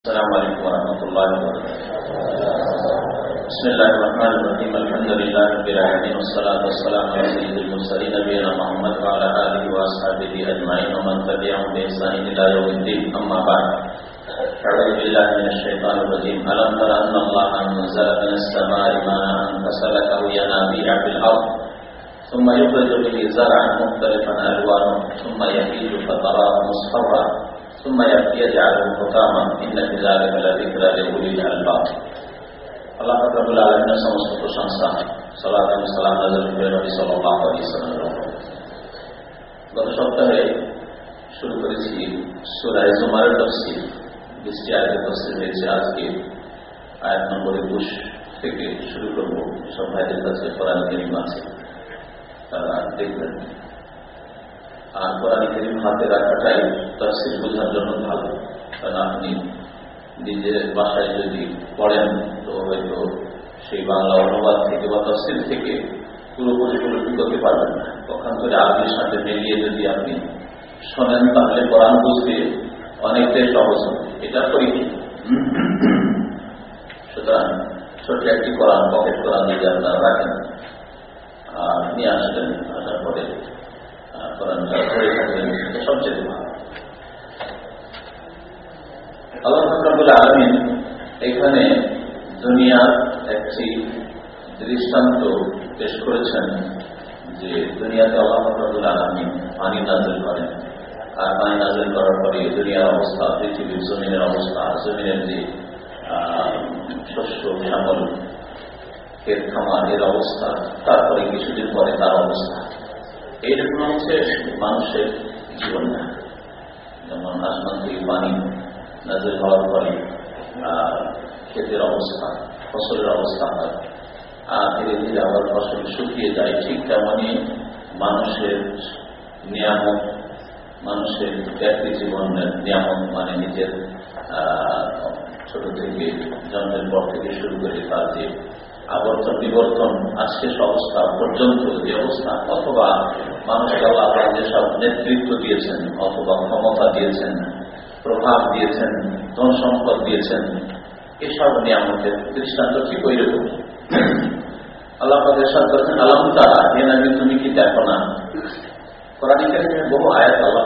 السلام عليكم ورحمة الله وبركاته. بسم الله الرحمن الرحيم. الحمد لله رب العالمين. والصلاة والسلام على سيد المرسلين نبينا محمد وعلى آله وأصحابه أجمعين ومن تبعهم بإحسان إلى يوم الدين. أما بعد أعوذ بالله من الشيطان الرجيم. ألم تر أن الله أنزل من السماء ماء فسلكه ينابيع في الأرض ثم يخرج به زرعا مختلفا ألوانه ثم يهيج فتراه مصفرا. ثم يجعله حكاما إن في ذلك لذكرى لأولي الألباب আল্লাহ রাব্বুল আলামিনের সমস্ত প্রশংসা সালাত এবং সালাম নাযিল করে নবী সাল্লাল্লাহু আলাইহি ওয়াসাল্লাম গত সপ্তাহে শুরু করেছি সূরা জুমারের তাফসীর বৃষ্টি আয়াতের তাফসীর হয়েছে আজকে আয়াত নম্বর 21 থেকে শুরু করব সব ভাইদের কাছে কোরআন কারীম আছে তারা দেখবেন আর কোরআন করিম হাতে রাখাটাই তফসিল বোঝার জন্য ভালো। কারণ আপনি নিজের বাসায় যদি পড়েন, তো হয়তো সেই বাংলা অনুবাদ থেকে বা তফসিল থেকে পুরোপুরি উপলব্ধি করতে পারবেন না। তখন করে আরবির সাথে মিলিয়ে যদি আপনি শোনেন, তাহলে কোরআন বুঝতে অনেকটাই সহজ হবে। এটা পরীক্ষা। সুতরাং ছোট্ট একটি কোরআন, পকেট কোরআন যদি আপনারা রাখেন, আর নিয়ে আসলেন আসার পরে আলমিন এখানে দুনিয়ার একটি দৃষ্টান্ত পেশ করেছেন যে দুনিয়াতে আল্লাহ আলমিন পানি নাজল করেন। আর পানি নাজল করার পরে দুনিয়ার অবস্থা, পৃথিবীর জমিনের অবস্থা, জমিনের যে শস্য শ্যামল ক্ষেত খামার এর অবস্থা, তারপরে কিছুদিন পরে তার অবস্থা। এইরকম হচ্ছে মানুষের জীবন না। যেমন আসমান থেকে পানি নাজের হওয়ার পরে ক্ষেতের অবস্থা, ফসলের অবস্থা হয়। আর ধীরে ধীরে আবার ফসল শুকিয়ে যায়, ঠিক তেমনই মানুষের নিয়ামক মানুষের ব্যক্তি জীবনের নিয়ামক মানে নিজের ছোট থেকে, জন্মের পর থেকে শুরু করে তার যে আবর্তন বিবর্তন শেষ অবস্থা পর্যন্ত যে অবস্থা, অথবা মানুষকে আল্লাহ যেসব নেতৃত্ব দিয়েছেন, অথবা ক্ষমতা দিয়েছেন, প্রভাব দিয়েছেন, ধন সম্পদ দিয়েছেন এসব নিয়ামতের দৃষ্টান্ত ঠিক ওই রকম। আল্লাহ তাদের করেছেন। আলম তারা এ নামে তুমি কি দেখো না? বহু আয়াত আল্লাহ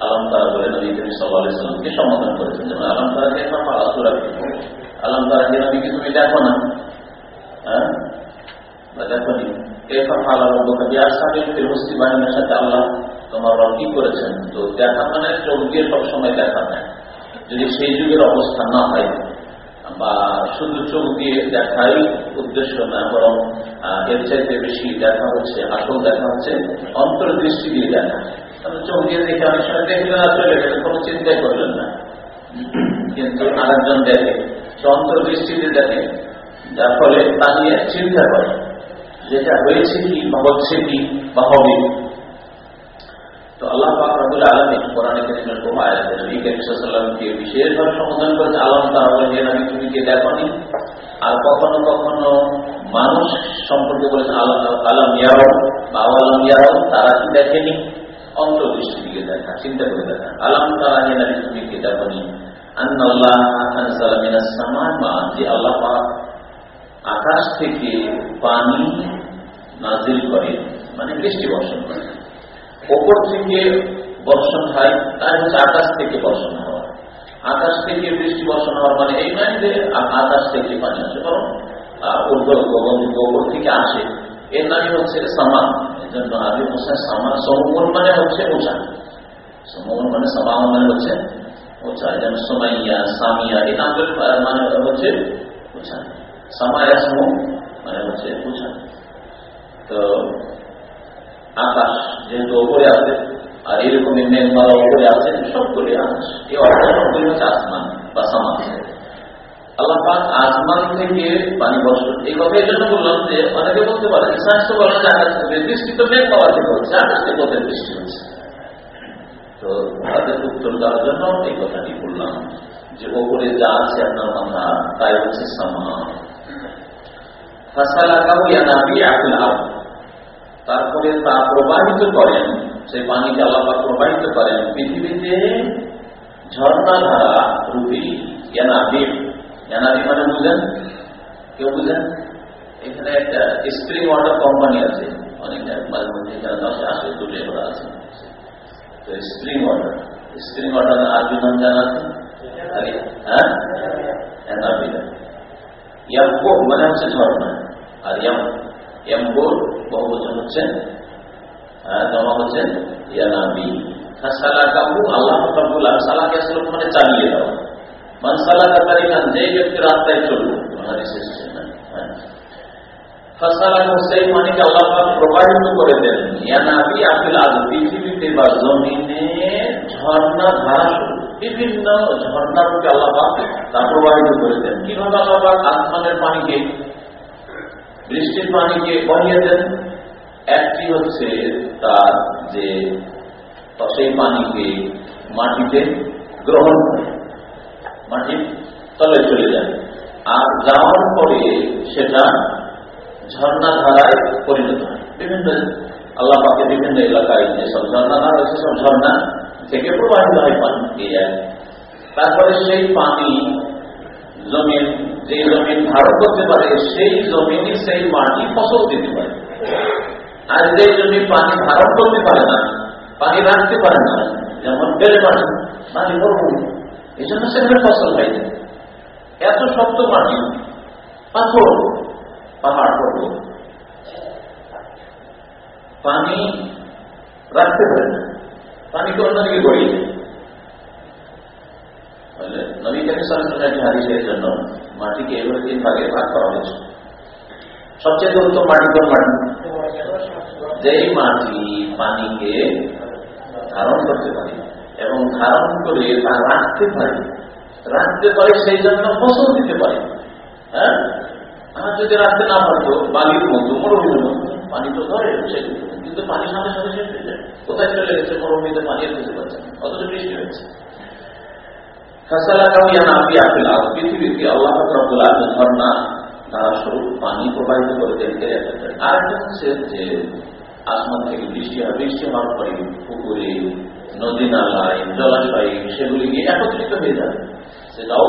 আলম তারা বলে নবী করিম সাল্লাহ সাল্লামকে সম্বোধন করেছেন। যেমন আলম তারা দেখো আলাসুরা আলম তারা যে নবী তুমি দেখো না? হ্যাঁ? আল্লাহ ফিরহস্তি বাহিনীর সাথে দেখা চোখ দিয়ে সবসময় না না অন্তর্দৃষ্টি দিয়ে দেখা। চোখ দিয়ে দেখে অনেক সময় দেখলেন আর চলে গেলে কোনো চিন্তাই করলেন না। কিন্তু আরেকজন দেখে অন্তর্দৃষ্টি দিয়ে দেখে, যার ফলে তা নিয়ে চিন্তা করে। যেটা হয়েছে কি বা হচ্ছে কি বা হবে। তো আল্লাহ পাকুল আলমী কোরআনে করিমের বহু বিশেষভাবে সম্বোধন করেছে, আলম আমি তুমি কে দেখনি আর কখনো কখনো মানুষ সম্পর্কে বলেছে, আলম ইয়ারো বা আলম ইয়ারো তারা কি দেখেনি? অন্তর্দৃষ্টি দিকে দেখা, চিন্তা করে দেখা। আলম তারা যে নাবি, তুমি কে দেখনি মিনাস যে আল্লাহ আকাশ থেকে পানি নাজিল করে মানে বৃষ্টি বর্ষণ করে। ওপর থেকে বর্ষণ হয়, তার হচ্ছে আকাশ থেকে বর্ষণ হওয়া। আকাশ থেকে বৃষ্টি বর্ষণ হওয়ার মানে এই নয় যে আকাশ থেকে পানি আসে বরং ওপর থেকে আসে। এর নামই হচ্ছে সামান এই জন্য আবি হোসেন সামান সমগন মানে হচ্ছে ওষা সমগন মানে সামান মানে হচ্ছে ওষা যেমন সোমাইয়া, সামিয়া, এই নামগুলো মানে হচ্ছে ওষা সামায়াসম মানে হচ্ছে বোঝা তো আকাশ যেহেতু ওপরে আছে, আর এরকম মেঘমালা ওপরে আছে সবগুলি আকাশ। আসমান বা সামান আল্লাহ আসমান থেকে পানি বর্ষণ এই কথা এই বললাম যে অনেকে বলতে পারে তো বলেন যে আকাশ থেকে বৃষ্টি তো মেঘ পাওয়া থেকে হচ্ছে, আকাশ থেকে কোথায় বৃষ্টি হচ্ছে। তো তাদের উত্তর দেওয়ার জন্য এই কথাটি বললাম যে ওপরে যা আছে আপনার মাথা, তাই হচ্ছে সামান তারপরে তা প্রবাহিত করেন, সেই পানিকে আল্লাহ প্রবাহিত করেন। পৃথিবীতে ঝর্ণা ধারা রূপী ইয়ানাবিব ইয়ানাবিব মানে বুঝেন কেউ বুঝেন এখানে একটা স্প্রিং ওয়াটার কোম্পানি আছে অনেক মাঝে মধ্যে এখানে দশে আসে তুলে ওরা আছে। তো স্প্রিং ওয়াটার স্প্রিং ওয়াটার আরবি নাম জানা আছে? হ্যাঁ? ইয়াম্পো মানে হচ্ছে ঝর্ণা। আর ইয়াম ইয়াম্বোর বহু বচন হচ্ছে জমা হচ্ছে ইয়ানাবি আল্লাহ মানে চালিয়ে দাও মান সালাকা যে ব্যক্তি রাস্তায় চলবে হাদিসে এসেছে সেই মানিকে আল্লাহ পাক প্রবাহিত করে দেন ইয়ানাবি আফিল আজ পৃথিবীতে বা জমিনে ঝর্ণা ধারা বিভিন্ন ঝর্ণা রূপে আল্লাহ পাক তা প্রবাহিত করে দেন কীভাবে আল্লাহ পাক আসমানের পানিকে বৃষ্টির পানিকে বহিয়ে দেন। একটি হচ্ছে তার যে সেই পানিকে মাটিতে গ্রহণ করে। মাটির তলে চলে যায়। আর যাওয়ার পরে সেটা ঝর্ণা ধারায় পরিণত হয়। বিভিন্ন আল্লাহ পাকে বিভিন্ন এলাকায় যেসব ঝর্ণা ধারা রয়েছে, সব ঝর্ণা থেকে প্রবাহিত হয় পানি পেয়ে যায় তারপরে সেই পানি জমিন যে জমিন ধারণ করতে পারে, সেই জমিনই সেই মাটি ফসল দিতে পারে। আর যে জমি পানি ধারণ করতে পারে না, পানি রাখতে পারে না, যেমন বেড়ে পানি পানি মরুভূমি এই জন্য সেখানে ফসল হয় না। এত শক্ত মাটি, পাথর, পাহাড় পর্বত পানি রাখতে পারে না। পানিকে অন্যদিকে গড়িয়ে যায় নবী কালী সালামের হাদিসের জন্য মাটিকে এভাবে তিন ভাগে ভাগ করা হয়েছে সবচেয়ে গুরুত্ব মাটি কোন মাটি যেই মাটি পানিকে ধারণ করতে পারে এবং ধারণ করে তা রাখতে পারে রাখতে পারে সেই জন্য ফসল দিতে পারে হ্যাঁ আর যদি রাখতে না পারতো বালির মতো মরুভূমির মতো পানি তো ধরে কিন্তু পানি সাথে সাথে শেষ হয়ে যায় কোথায় চলে গেছে মরুভূমিতে পানি আর খুঁজে পাচ্ছে অথচ বৃষ্টি হয়েছে পানি প্রবাহিত করে দেখতে আর একটা হচ্ছে যে আসমান থেকে বৃষ্টি পুকুরে, নদী নালায়, জলাশয় সেগুলি গিয়ে একত্রিত হয়ে যাবে সেটাও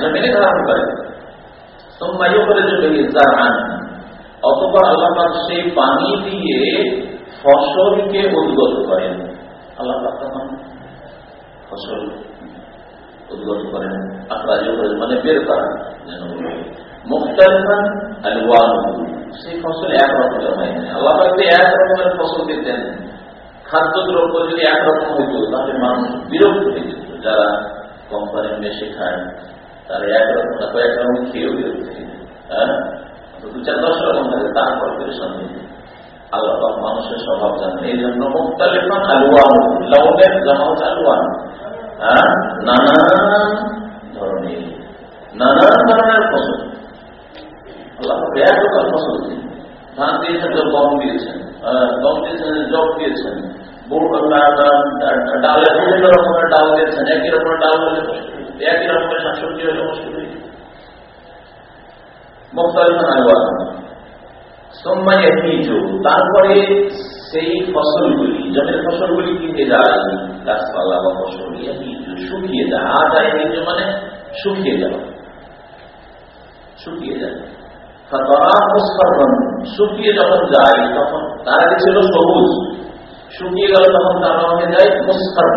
জমিনে ধারণ করে। তোমায়ও করে জমি জাহান অতপর আল্লাহ সেই পানি দিয়ে ফসলকে উদ্গত করেন। আল্লাহ ফসল উদ্গত করেন। আখরাজ মানে বের করা। যেন মুক্তালিফান আলওয়ান সেই ফসল এক রকমের হয় না। আল্লাহ এক রকমের ফসল দিতেন খাদ্য দ্রব্য যদি একরকম হইত, তাহলে মানুষ বিরক্ত হয়ে যেত। যারা কোম্পানির মেশে খায়, তারা একরকম কয়েক রকম খেয়েও বিরক্ত হয়ে যেত। হ্যাঁ? দু চার দশ রকম থাকে, তারপর পরিশ্রম দিতে আল্লাহ মানুষের স্বভাব জানেন। এই জন্য মুক্তালিফান আলওয়ান লবণের জমা হচ্ছে আলওয়ান হ্যাঁ নানান ধরনের ধরনের ফসল আল্লাহ এক প্রকার ফসল দিন ধান দিয়েছেন তো গম দিয়েছেন গম দিয়েছেন জব দিয়েছেন ডালের বিভিন্ন রকমের ডাল দিয়েছেন একই ডাল একই রকমের তারপরে সেই ফসলগুলি জমির ফসলগুলি কিনে যায় গাছপালা বা ফসল শুকিয়ে যায় আর যায় মানে শুকিয়ে যাওয়া। শুকিয়ে যায় শুকিয়ে যখন যায়, তখন তার আগে ছিল সবুজ। শুকিয়ে গেল তখন তার হয়ে যায় মুস্কার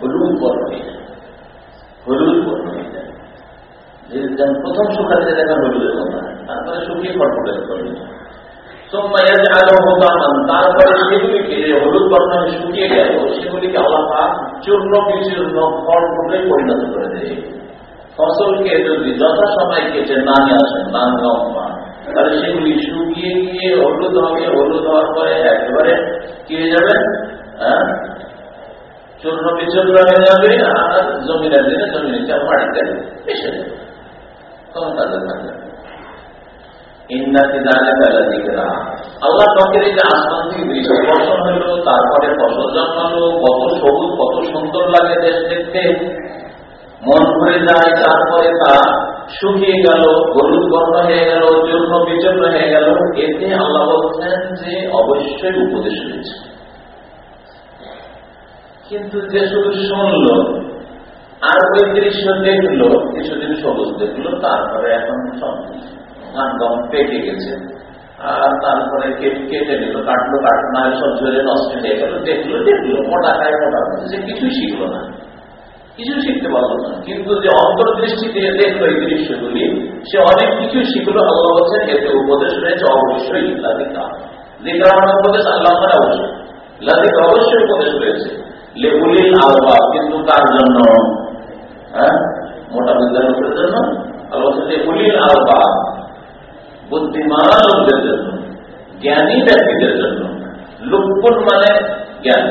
হলুদ বর্ণ হয়ে যায়। হলুদ বর্ণ হয়ে যায়। প্রথম শুকাতে দেখা হলুদের কথা, তারপরে শুকিয়ে ফটফটে করবে তারপরে সেগুলিকে, হলুদ বর্ণ শুকিয়ে গেল, সেগুলিকে আলাদা চূর্ণ, বিচূর্ণ ফল পরিণত করে দেয়। ফসলকে যদি যথাসময় কেটে না নিয়ে আসেন ধান তাহলে সেগুলি শুকিয়ে গিয়ে হলুদ হবে, হলুদ হওয়ার পরে একেবারে কি যাবে? হ্যাঁ? চূর্ণ, বিচূর্ণ হয়ে যাবে, আর জমিনের দিনে জমিনে মাটিতে এসে যাবে তখন তাদের থাকবে আল্লাহ তখন এই যে হইল তারপরে ফসল জন্মালো, কত সবুজ, কত সুন্দর লাগে দেশ দেখতে। মন ভরে যায়, তারপরে তা শুকিয়ে গেল, হলুদ বর্ণ হয়ে গেল, চূর্ণ বিচূর্ণ হয়ে গেল। এতে আল্লাহ বলছেন যে অবশ্যই উপদেশ রয়েছে। কিন্তু যে শুধু শুনল, আর ওই দৃশ্য দেখল, কিছুদিন সবুজ দেখল, তারপরে এখন সব ধান গম পেকে গেছে। আর তারপরে কেটে নিল, কাটলো কাটলো, না সব ঝরে নষ্ট হয়ে গেল। দেখল দেখল, মোটা খায় মোটা সে কিছুই শিখলো না। কিছু শিখতে পারল না। কিন্তু যে অন্তর্দৃষ্টি দিয়ে দেখল এই দৃশ্যগুলি, সে অনেক কিছু শিখলো। আল্লাহ বলছেন, এতে উপদেশ রয়েছে, অবশ্যই লাদিকা দিকরা মানে উপদেশ আল্লাহ মানে অবশ্যই। লাদিকা অবশ্যই উপদেশ রয়েছে। লেবুলিল আলবা, কিন্তু তার জন্য? হ্যাঁ? মোটা বিদ্যার লোকের জন্য। আল্লাহ লেবুলিল আলবা বুদ্ধিমান লোকদের জন্য জ্ঞানী ব্যক্তিদের জন্য লুকুন মানে জ্ঞান।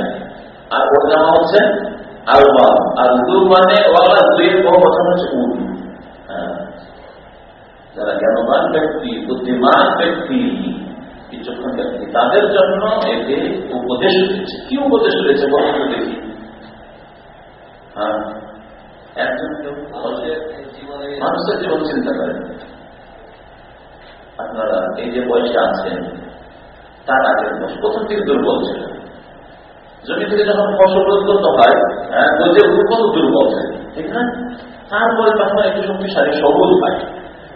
আর ওর জামা হচ্ছে আলবা আর দু মানে ওয়ালা দুইয়ের বহু হচ্ছে উল যারা জ্ঞানবান ব্যক্তি বুদ্ধিমান ব্যক্তি বিচক্ষণ ব্যক্তি তাদের জন্য এতে উপদেশ রয়েছে। কি উপদেশ রয়েছে বলুন দেখি। হ্যাঁ। একজন মানুষের জীবন চিন্তা করেন আপনারা এই যে বয়সে আছেন, তার আগের বয়স প্রথম থেকে দুর্বল ছিল জমি থেকে যখন ফসল উৎপন্ন হয় হ্যাঁ গজে কত দুর্বল থাকে ঠিক না? তারপরে তখন একটু শক্তিশালী সবুজ হয়।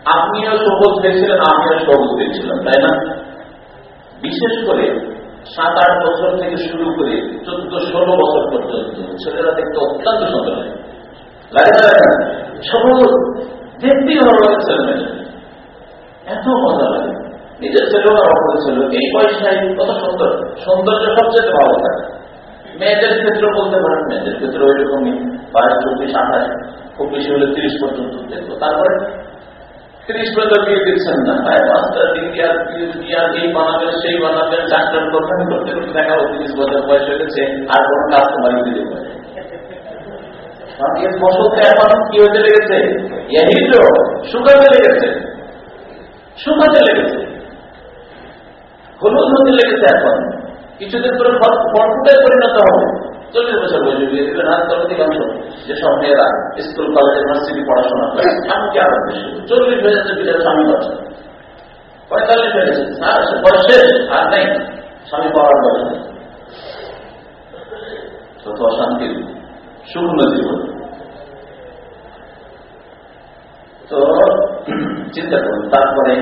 আপনিও সবুজ পেয়েছিলেন আমিও সবুজ পেয়েছিলাম তাই না? বিশেষ করে সাত আট বছর থেকে শুরু করে চোদ্দ ষোলো বছর পর্যন্ত ছেলেরা দেখতে অত্যন্ত সুন্দর লাগে লাগে সবুজ দেখতেই ভালো লাগে ছেলে এত মজা লাগে। নিজের ছেলেও আর অপর ছিল। এই পয়সায় কত সুন্দর, সৌন্দর্য সবচেয়ে ভালো থাকে মেয়েদের ক্ষেত্রে বলতে পারেন, মেয়েদের ক্ষেত্রে ওই রকমই বাইশ চব্বিশ, আঠাশ, খুব বেশি হলে তিরিশ পর্যন্ত দেখব। তারপরে তিরিশ পর্যন্ত বিয়ে দিচ্ছেন না। তাই মাস্টার ডিগ্রি আর পিএইচডি আর এই বানাবেন, সেই বানাবেন, ডাক্তার করবেন করতে করতে দেখা হলো তিরিশ বছর বয়স হয়ে গেছে, আর কোনো কাজ তোমার দিতে পারে। ফসলটা এখন কি হতে লেগেছে এই তো শুকাতে লেগেছে শুকাতে লেগেছে। হলুদ হতে লেগেছে এখন। কিছুদিন পরে ফটফুটে পরিণত হবে। চল্লিশ বছর বয়সে বিয়ে দিবেন আর তবে অধিকাংশ যেসব মেয়েরা স্কুল, কলেজ, ইউনিভার্সিটি পড়াশোনা করে এমনকি আরও বেশি চল্লিশ হয়ে যাচ্ছে বিয়ের স্বামী পাচ্ছে। পঁয়তাল্লিশ হয়ে গেছে। বয়স আর নেই। স্বামী পাওয়ার বয়স নেই। অশান্তির শুকন জীবন তো চিন্তা করুন, তারপরে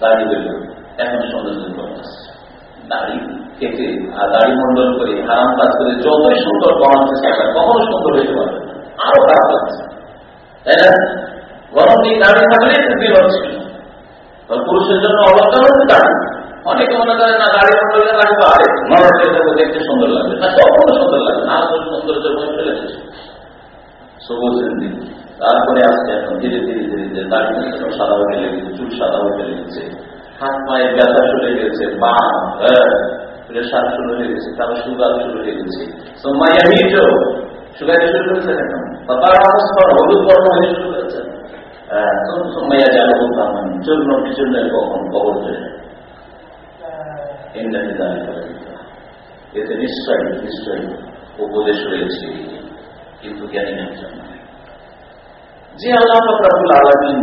দাঁড়িয়ে বেরোল এখন সৌন্দর্য দাড়ি কেটে আর দাড়ি মন্ডল করে হারাম কাজ করে যতই সুন্দর করার চেষ্টা কখনো সুন্দর হইতে পারবে আরও খারাপ লাগছে তাই না? গরম দিন দাড়ি থাকলে বিরোধ ছিল। পুরুষের জন্য অলঙ্কার হচ্ছে দাড়ি অনেকে মনে করে না গাড়ি মন্ডলের গাড়ি পাহাড়ে নরকে দেখতে সুন্দর লাগবে। না কখনো সুন্দর লাগবে না। সৌন্দর্য বই ফেলে সবুজ দিন তারপরে আসছে এখন ধীরে ধীরে ধীরে ধীরে। দাড়ি সাদা হয়ে লেগেছে চুল সাদা হয়ে লেগেছে হাত পায়ে ব্যথা চলে গেছে, পা প্রেশার শুরু হয়ে গেছে তারপর সুগার শুরু হয়ে গেছে। হিট সুগার শুরু করেছে এখন তার অবস্থা হলুদ বর্ণ হয়ে শুরু করেছে সোমাইয়া বলতাম কখন উপদেশ রয়েছে। কিন্তু জ্ঞানী একজন যে আল্লাহ ফকরাবুল আলমিন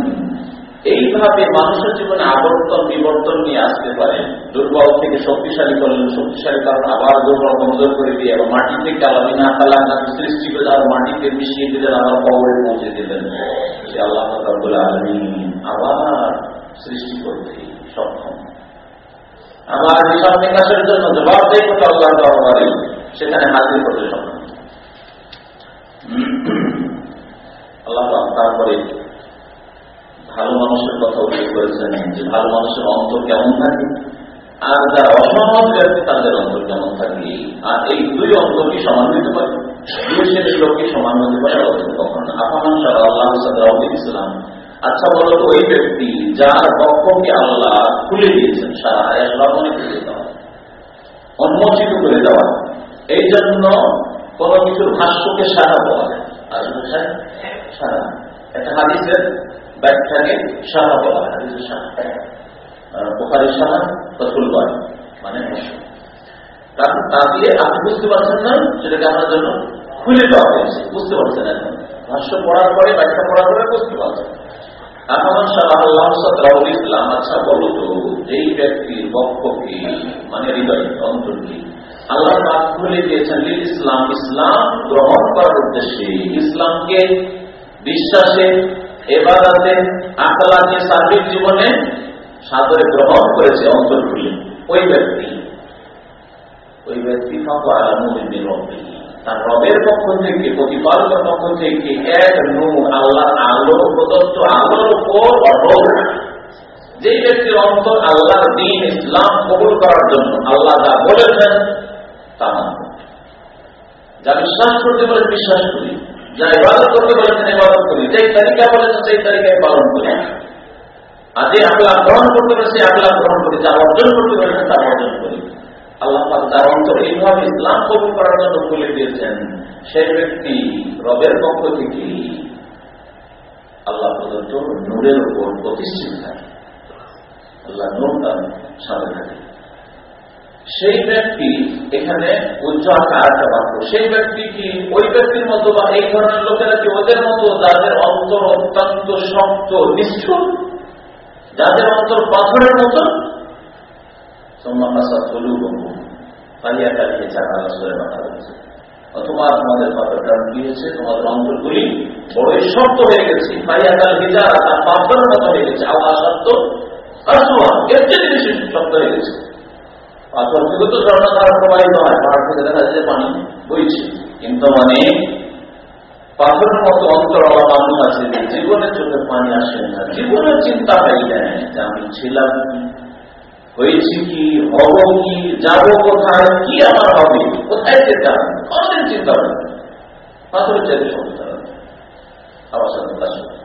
এইভাবে মানুষের জীবনে আবর্তন বিবর্তন নিয়ে আসতে পারে, দুর্বল থেকে শক্তিশালী করলেন শক্তিশালী কারণ আবার দুর্বল কমজোর করে দিয়ে আবার মাটি থেকে আলামিনা আকালা সৃষ্টি করে আবার মাটিতে মিশিয়ে দিলেন আবার কবরে পৌঁছে দিলেন সে আল্লাহ ফকরাবুল আলমিন আবার সৃষ্টি করতে সক্ষম। আমার হিসাব নিকাশের জন্য জবাব দেয় করতে আল্লাহ সেখানে হাজির করতে সক্ষম। আল্লাহ তারপরে ভালো মানুষের কথা উল্লেখ করেছেন যে ভালো মানুষের অন্তর কেমন থাকে? আর যারা অসম্মান ব্যক্তি, তাদের অন্তর কেমন থাকে? আর এই দুই অন্তরকে সমান হতে পারে। দুই শ্রেণির লোককে সমান হতে পারে কখন আফামান সারা আল্লাহ সাদাউদ্দিন ইসলাম আচ্ছা বলো ওই ব্যক্তি যার পক্ষকে আল্লাহ খুলে দিয়েছেন, সারা আয়াত খুলে দেওয়া। উন্মোচিত করে দেওয়া। এই জন্য কোন কিছুর ভাষ্যকে সারা পাওয়া যায় আর সারা। একটা হাদিসের ব্যাখ্যাকে সাহা বলা হয় মানে তা দিয়ে আপনি বুঝতে পারছেন না, সেটাকে আপনার জন্য খুলে বুঝতে পারছেন এখন। ভাষ্য পড়ার পরে, ব্যাখ্যা পড়ার পরে বুঝতে পারছেন। আহমান শাহ আল্লাহ রাহুল ইসলাম আচ্ছা বলো তো, যেই ব্যক্তির বক্ষকে মানে হৃদয় অন্তরকে আল্লাহ রাত খুলে দিয়েছেন ইসলাম ইসলাম গ্রহণ করার উদ্দেশ্যে। ইসলামকে বিশ্বাসে, এবাদাতে, আখলাকে সার্বিক জীবনে সাদরে গ্রহণ করেছে অন্তর ওই ব্যক্তি ওই ব্যক্তি তার রবের পক্ষ থেকে, প্রতিপালকের পক্ষ থেকে এক নূর আল্লাহ আলো, প্রদত্ত আলোর উপর অটল যে ব্যক্তির অন্তর আল্লাহ দিন ইসলাম কবুল করার জন্য আল্লাহ যা বলেছেন, তা যা বিশ্বাস করতে বলে বিশ্বাস করি। যা ইবাদত করতে বলেছেন ইবাদত করি যেই তালিকা বলেছেন সেই তালিকায় পালন করি আর যে আল্লাহ গ্রহণ করতে বলেছে আল্লাহ গ্রহণ করি যা অর্জন করতে বলেছেন তা অর্জন করি। আল্লাহ তার অন্তর এইভাবে ইসলাম কবুল করার জন্য বলে দিয়েছেন সেই ব্যক্তি রবের পক্ষ থেকে আল্লাহ প্রদত্ত নূরের উপর প্রতিষ্ঠিত থাকে। আল্লাহ নূর তার সাথে থাকে। সেই ব্যক্তি এখানে আরেকটা বাক্য সেই ব্যক্তি কি ওই ব্যক্তির মতো বা এই ধরনের লোকেরা কি ওদের মতো যাদের অন্তর অত্যন্ত শক্ত, নিষ্ঠুর? যাদের অন্তর পাথরের মতো? অথবা তোমাদের পাথরটা কি হয়েছে তোমাদের অন্তরগুলি বড়ই শক্ত হয়ে গেছে। পাইয়াকাল বিচার তার পাথরের মতো হয়ে গেছে। আবার সত্য এর চেয়ে বেশি শক্ত হয়ে গেছে। পাথর থেকে তো ঝর্ণাধারা প্রবাহিত হয়, পাহাড় থেকে দেখা যাচ্ছে পানি বইছে। কিন্তু মানে পাথরের মতো অন্তরওয়ালা মানুষ আছে যে জীবনের চোখে পানি আসে না। জীবনের চিন্তা হয় না যে আমি ছিলাম হয়েছি কি? হব কি? যাব কোথায়? কি আমার হবে? কোথায় যেতে হবে কোনদিন চিন্তা হবে পাথরের চাইতে সমস্যা আবার সাথে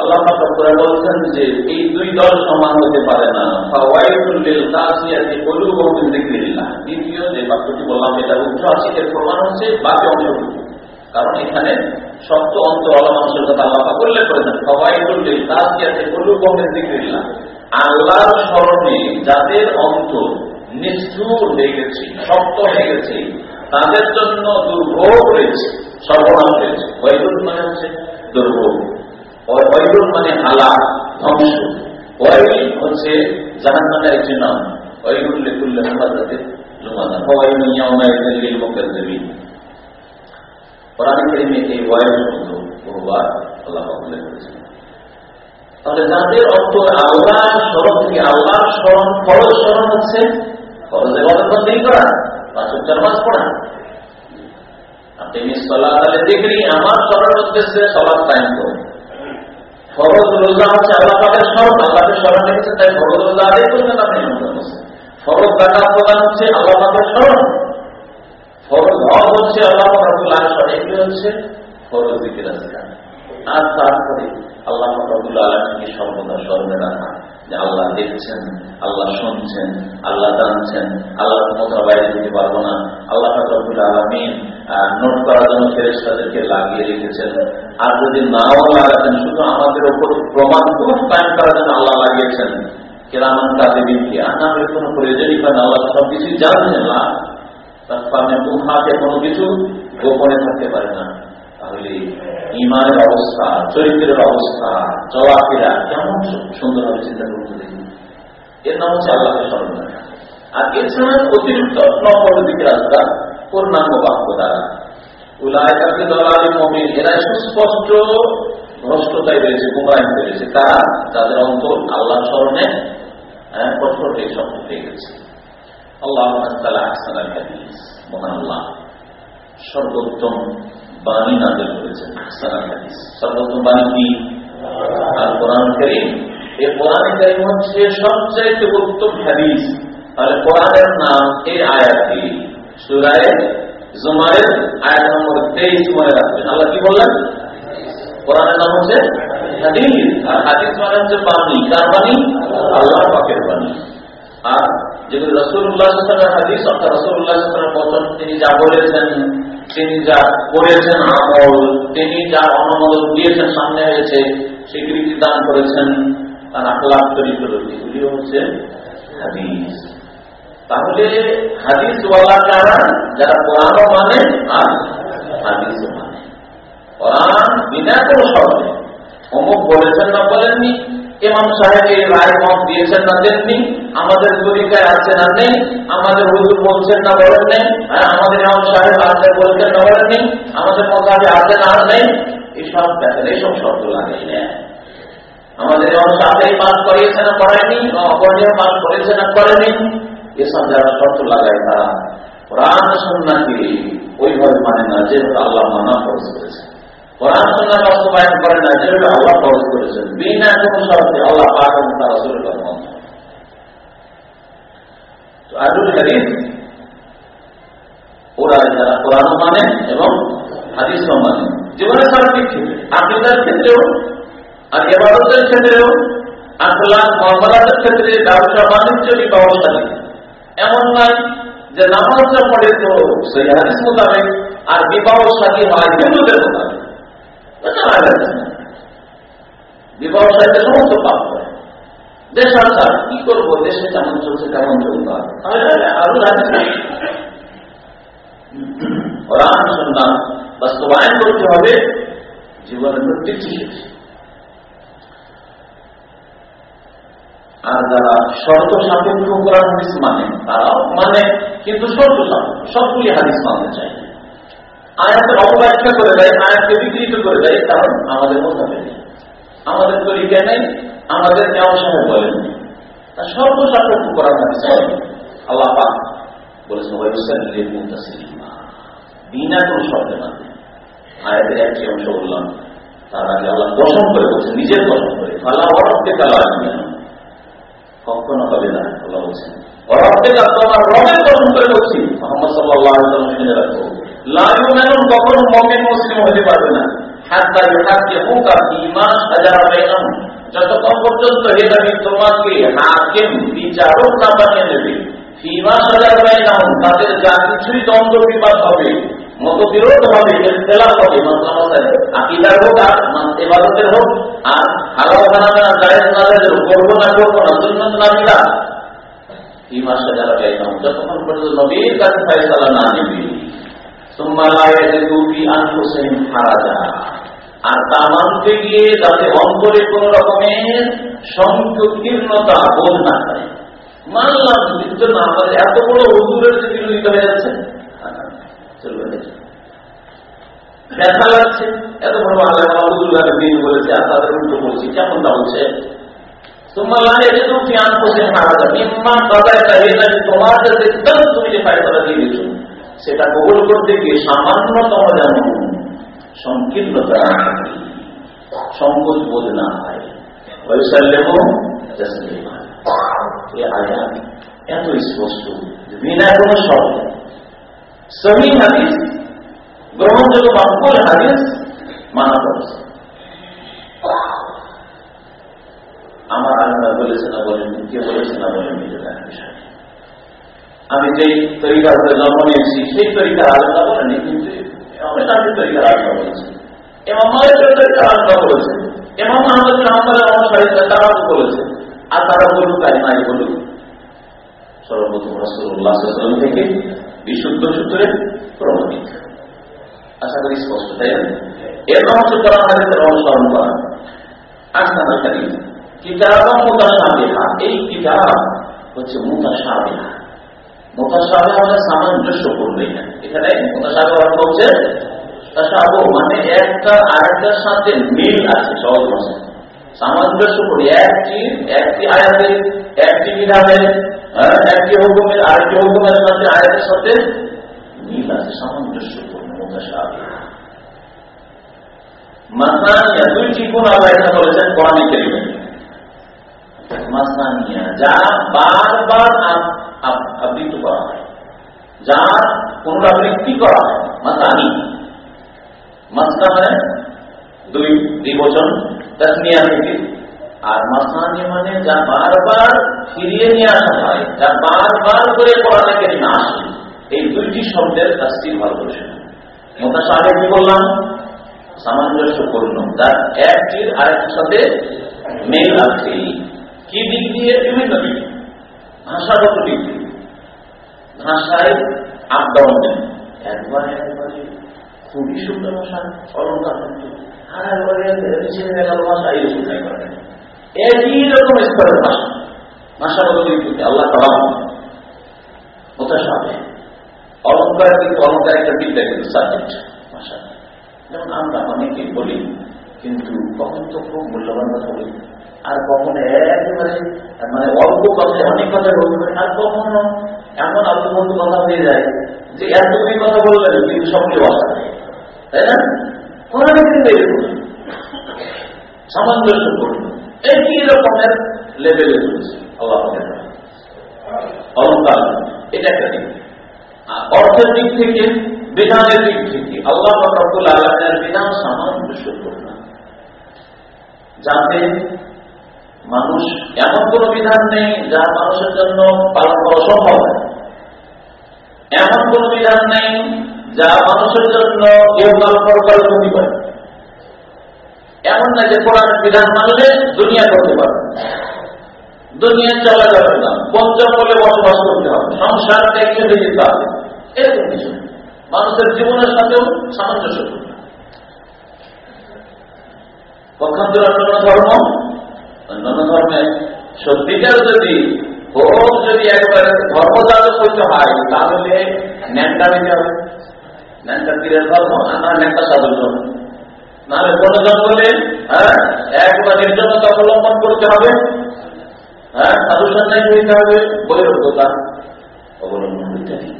আল্লাহ বলছেন যে এই দুই দল সমান হতে পারে না। দ্বিতীয় যে বাক্যটি বললাম, এটা উচ্চ আছে এর প্রমাণ হচ্ছে বাকি অংশটুকু কারণ এখানে সপ্ত অন্তর আল্লাহ মানুষের কথা আল্লাহ স্মরণে যাদের অন্তর নিষ্ঠুর হয়ে গেছে শক্ত হয়ে গেছে তাদের জন্য দুর্ভোগ রয়েছে, সর্বনাশ রয়েছে বৈদ্যুৎ মানে হচ্ছে দুর্ভোগ। মানে হালা ধ্বংস। হচ্ছে জাহান একটি নাম। লেকুল্লে তাহলে অর্থ আল্লাহ আল্লাহ স্মরণ স্মরণ হচ্ছে করা, পাঁচ পড়া। আপনি আলে দেখলি আমার স্মরণ উদ্দেশ্যে সলাৎ কায়েম করুন। ফরজ রোজা হচ্ছে আল্লাহ পাকের স্মরণ আল্লাহকে স্মরণ তাই ফরজ রোজা আদায় করবেন আপনি ফরজ প্রদান হচ্ছে আল্লাহ পাকের স্মরণ ফরজ হচ্ছে আল্লাহ রবুল্লাহ এগুলি হচ্ছে ফরজ দিকে আর তারপরে আল্লাহ রবুল্লাহ আলমকে সর্বদা স্মরণে রাখা। যে আল্লাহ দেখছেন, আল্লাহ শুনছেন, আল্লাহ জানছেন, আল্লাহ ক্ষমতা বাইরে দিতে পারব না। আল্লাহ রবুল আলমিন নোট করার জন্য ফেরেস্তাদেরকে লাগিয়ে রেখেছেন। আর যদি নাও লাগাতেন, শুধু আমাদের ওপর প্রমাণ খুব কায়েম করার জন্য আল্লাহ লাগিয়েছেন। কেরামান কাজে বিক্রি আর না আমাদের কোনো প্রয়োজনই হয় না। আল্লাহ সব কিছুই জানছেন না, তার সামনে মুখাতে কোনো কিছু গোপনে থাকতে পারে না। তাহলে ইমানের অবস্থা চরিত্রের অবস্থা চলাফেরা কেমন সুন্দরভাবে চিন্তা করতে দেখি এর নাম হচ্ছে আল্লাহকে স্মরণ রাখা। আর এছাড়া অতিরিক্ত নম্বর দিকে রাস্তা পূর্ণাঙ্গ বাক্য দ্বারা। উলায়কাকে দলালি মমিন এরা সুস্পষ্ট ভ্রষ্টতায় রয়েছে গুমরাহি রয়েছে। তারা যাদের অন্তর আল্লাহ স্মরণে হ্যাঁ, কঠোর হয়ে হয়ে গেছে। আল্লাহ মহান আল্লাহ। সর্বোত্তম বাণী নাজল করেছেন সর্বোত্তম বাণী কি? আর কোরআন করিম। এই কোরআন করিম হচ্ছে সবচাইতে উত্তম হাদিস। আর কোরআনের নাম এই আয়াতি সুরায় জুমারের আয়াত নম্বর তেইশ মনে রাখবেন। আল্লাহ কি বললেন? কোরআনের নাম হচ্ছে হাদিস। আর হাদিস মানে হচ্ছে বাণী। কার বাণী? আল্লাহ পাকের বাণী। আর যেগুলো রসুল্লাহ হাদিস, অর্থাৎ তিনি যা বলেছেন, তিনি যা করেছেন আমল, তিনি যা অনুমোদন দিয়েছেন, সামনে হয়েছে স্বীকৃতি দান করেছেন, তার আখলাপ চরিত্র এগুলি হচ্ছে হাদিস। তাহলে হাদিসওয়ালা কারা যারা কোরআনও মানে আর হাদিসও মানে। কোরআন বিনা কোনো শব্দে অমুক বলেছেন না বলেননি এমাম সাহেব এই রায় মত দিয়েছেন না দেননি আমাদের তরিকায় আছে না নেই, আমাদের হুজুর বলছেন না বলেন নেই আমাদের এমাম সাহেব আছে বলছেন না বলেন নেই, আমাদের মতাবে আছে না নেই। এইসব দেখেন এইসব শব্দ লাগে না। আমাদের এমাম সাহেব পাশ করিয়েছে না করেনি অপরণীয় পাশ করেছে না করেনি। এসব যারা শর্ত লাগায় তারা কোরআন সন্ন্যাকে ওইভাবে মানে না, যেভাবে আল্লাহ মানা করেছে। বাস্তবায়ন করে না, যেভাবে আল্লাহ খরচ করেছেন। বিনা শর্তে আল্লাহ পাক এবং তার আসলে ওরা মানে এবং মানে ক্ষেত্রেও, আর মহামারাতের ক্ষেত্রে এমন নয় যে নামাজটা পড়ে তো সেই হাদিস মোতাবেক আর বিবাহ সাথী হয় হিন্দুদের মোতাবেক। বিবাহ সাথে সমস্ত পাপ করে। দেশ আসার কি করব? দেশে কেমন চলছে, কেমন বাস্তবায়ন করতে হবে, জীবনের আর যারা শর্ত সাপেক্ষ কোরআন হাদিস মানে মানে কিন্তু শর্ত সাপেক্ষ, সবগুলি হাদিস মানতে চাই অপব্যাখ্যা করে দেয়, আয়াতকে বিকৃত করে দেয়, কারণ আমাদের মোতাবেক আমাদের তরিকা নেই, আমাদের সময় বলেন তা শর্ত সাপেক্ষ কোরআন হাদিস আল্লাহ পাক বলেছেন বিনা আগে আল্লাহ দশম করে নিজের কখনো হবে না রাখব লাজু মেনন কখনো মমিন মুসলিম হতে পারবে না। হাত্তা ইহাকে হুকা ইমান সাজা বেগম যতক্ষণ পর্যন্ত হে নবী তোমাকে হাকিম, বিচারক না বানিয়ে দেবে ফিমা সাজা বেগম তাদের যা কিছুই দ্বন্দ্ব বিবাদ হবে, মতবিরোধ হবে, ইখতিলাফ হবে মাসলামাসায় আকীদার হোক আর ইবাদতের হোক, আর হালাল হারাম না জায়েজ না জায়েজ করব না করব না সুন্নাত না এই মাসে যারা বেতন যতক্ষণ পর্যন্ত নবীর কাছে ফয়সালা না নেবে। আর তা মানতে গিয়ে যাতে অন্তরে কোন রকমের সংকীর্ণতা বোধ না করে। মানলাম কিন্তু না এত বড় হুজুরের যে বিরোধিতা হয়ে যাচ্ছে। ব্যথা লাগছে। এত বড় আল্লাহ দিন বলেছে, আর তাদের উল্টো বলছি, কেমন তা হচ্ছে তোমার তুমি যে ফায়দা দিয়ে সেটা কবুল করতে গিয়ে সামান্যতম যেন সংকীর্ণতা সংকোচ বোধ না হয়। এত স্পষ্ট বিনা কোনো শব্দ সহি হাদিস, গ্রহণযোগ্য মাকবুল হাদিস মানা করেছে আমার আল্লাহ বলেছে না বলেন কে বলেছে না বলেন আমি যেই তরিকার উপরে জন্ম নিয়েছি, সেই তরিকার আলোচনা বলেনি কিন্তু তরিকার আলোচনা বলেছি এমাম মালিকের তরিকার আলোচনা এমাম আহমদ হাম্বালের অনুসারীরা তারাও বলেছে, আর তারা বলুক আর নাই বলুক। সর্বপ্রথম রসুল্লাহ থেকে বিশুদ্ধ সূত্রে প্রমাণিত আশা করি স্পষ্ট, তাই এর রহস্য করা হাদিসের অনুসরণ করা। কিতাব এই কিতাব হচ্ছে মোতাসাবিহা মোতাসাবিহা মানে সামঞ্জস্য করবে এখানে মোতাসাবিহা অর্থ হচ্ছে তাসাবু মানে একটা আরেকটার সাথে মিল আছে সহজ ভাষায়। সামঞ্জস্য করি একটি একটি আয়াতের হ্যাঁ, সাথে আয়াতের সাথে মিল আছে সামঞ্জস্যপূর্ণ মোতাসাবিহা মাসানিয়া দুইটি গুণ মাসানিয়া যা বারবার আবৃত্ত করা হয়। যার পুনরাবৃত্তি করা হয় মাসানি মাসনা মানে দুই দ্বিবচন তাসমিয়া থেকে। আর মাসানি মানে যা বারবার ফিরিয়ে নিয়ে আসা হয়, যা বারবার করে কোরআনে কারিমে আসে। এই দুইটি শব্দের তাস্তির ভালো করে মোতাসাবে কি বললাম? সামঞ্জস্যপূর্ণ তার একটির আরেকটির সাথে মেল আছে। কি দিক দিয়ে? বিভিন্ন দিক ভাষাগত দিক ভাষায় আপ ডাউন একবারে একবারে খুবই সুন্দর ভাষা অলঙ্কার আর একবারে ছেলে গেল ভাষা এই একই রকম স্তরের ভাষা। ভাষা বদলি আল্লাহ কালাম ওটা সামনে অলঙ্কার কিন্তু অলঙ্কার একটা বিদ্যা, কিন্তু সাবজেক্ট ভাষা। যেমন আমরা অনেকে বলি, কিন্তু কখন তো খুব মূল্যবান কথা বলি। আর কখনো একেবারে মানে অল্প কথায় অনেক কথা পারি আর কখনো এমন অল্প বন্ধু কথা হয়ে যায় যে এতগুলি কথা বললেন কিন্তু সবকে বসা তাই না? কোরআন কিন্তু এরকম সামঞ্জস্যপূর্ণ একই রকমের লেভেলে অলঙ্কার, এটা একটা দিক। অর্থের দিক থেকে, বিধানের দিক থেকে, আল্লাহ আলমের বিধান সামঞ্জস্যপূর্ণ যাতে মানুষ এমন কোন বিধান নেই যা মানুষের জন্য পালন করা সম্ভব এমন কোন বিধান নেই যা মানুষের জন্য ইহকাল পরকাল ক্ষতি করে। এমন না যে কোরআন বিধান মানলে দুনিয়া করতে পারবে দুনিয়া চলা যাবে না। পঞ্চম বলে বসবাস করতে হবে। সংসার দেখে যেতে হবে। এরকম কিছু মানুষের জীবনের সাথেও সামঞ্জস্য পক্ষান্তর অন্যান্য ধর্ম? অন্যান্য ধর্মে সত্যিকার যদি হোক যদি একবার ধর্মজাত করতে হয়, তাহলে ন্যাংটা দিতে হবে। ন্যাংটা তীরের ধর্ম? না ন্যাংটা সাধুর ধর্ম। নাহলে কোন জঙ্গলে হ্যাঁ একবার নির্জনতা অবলম্বন করতে হবে। হ্যাঁ সাধু সন্ন্যাসী হইতে হবে বৈরতা অবলম্বন করতে হবে।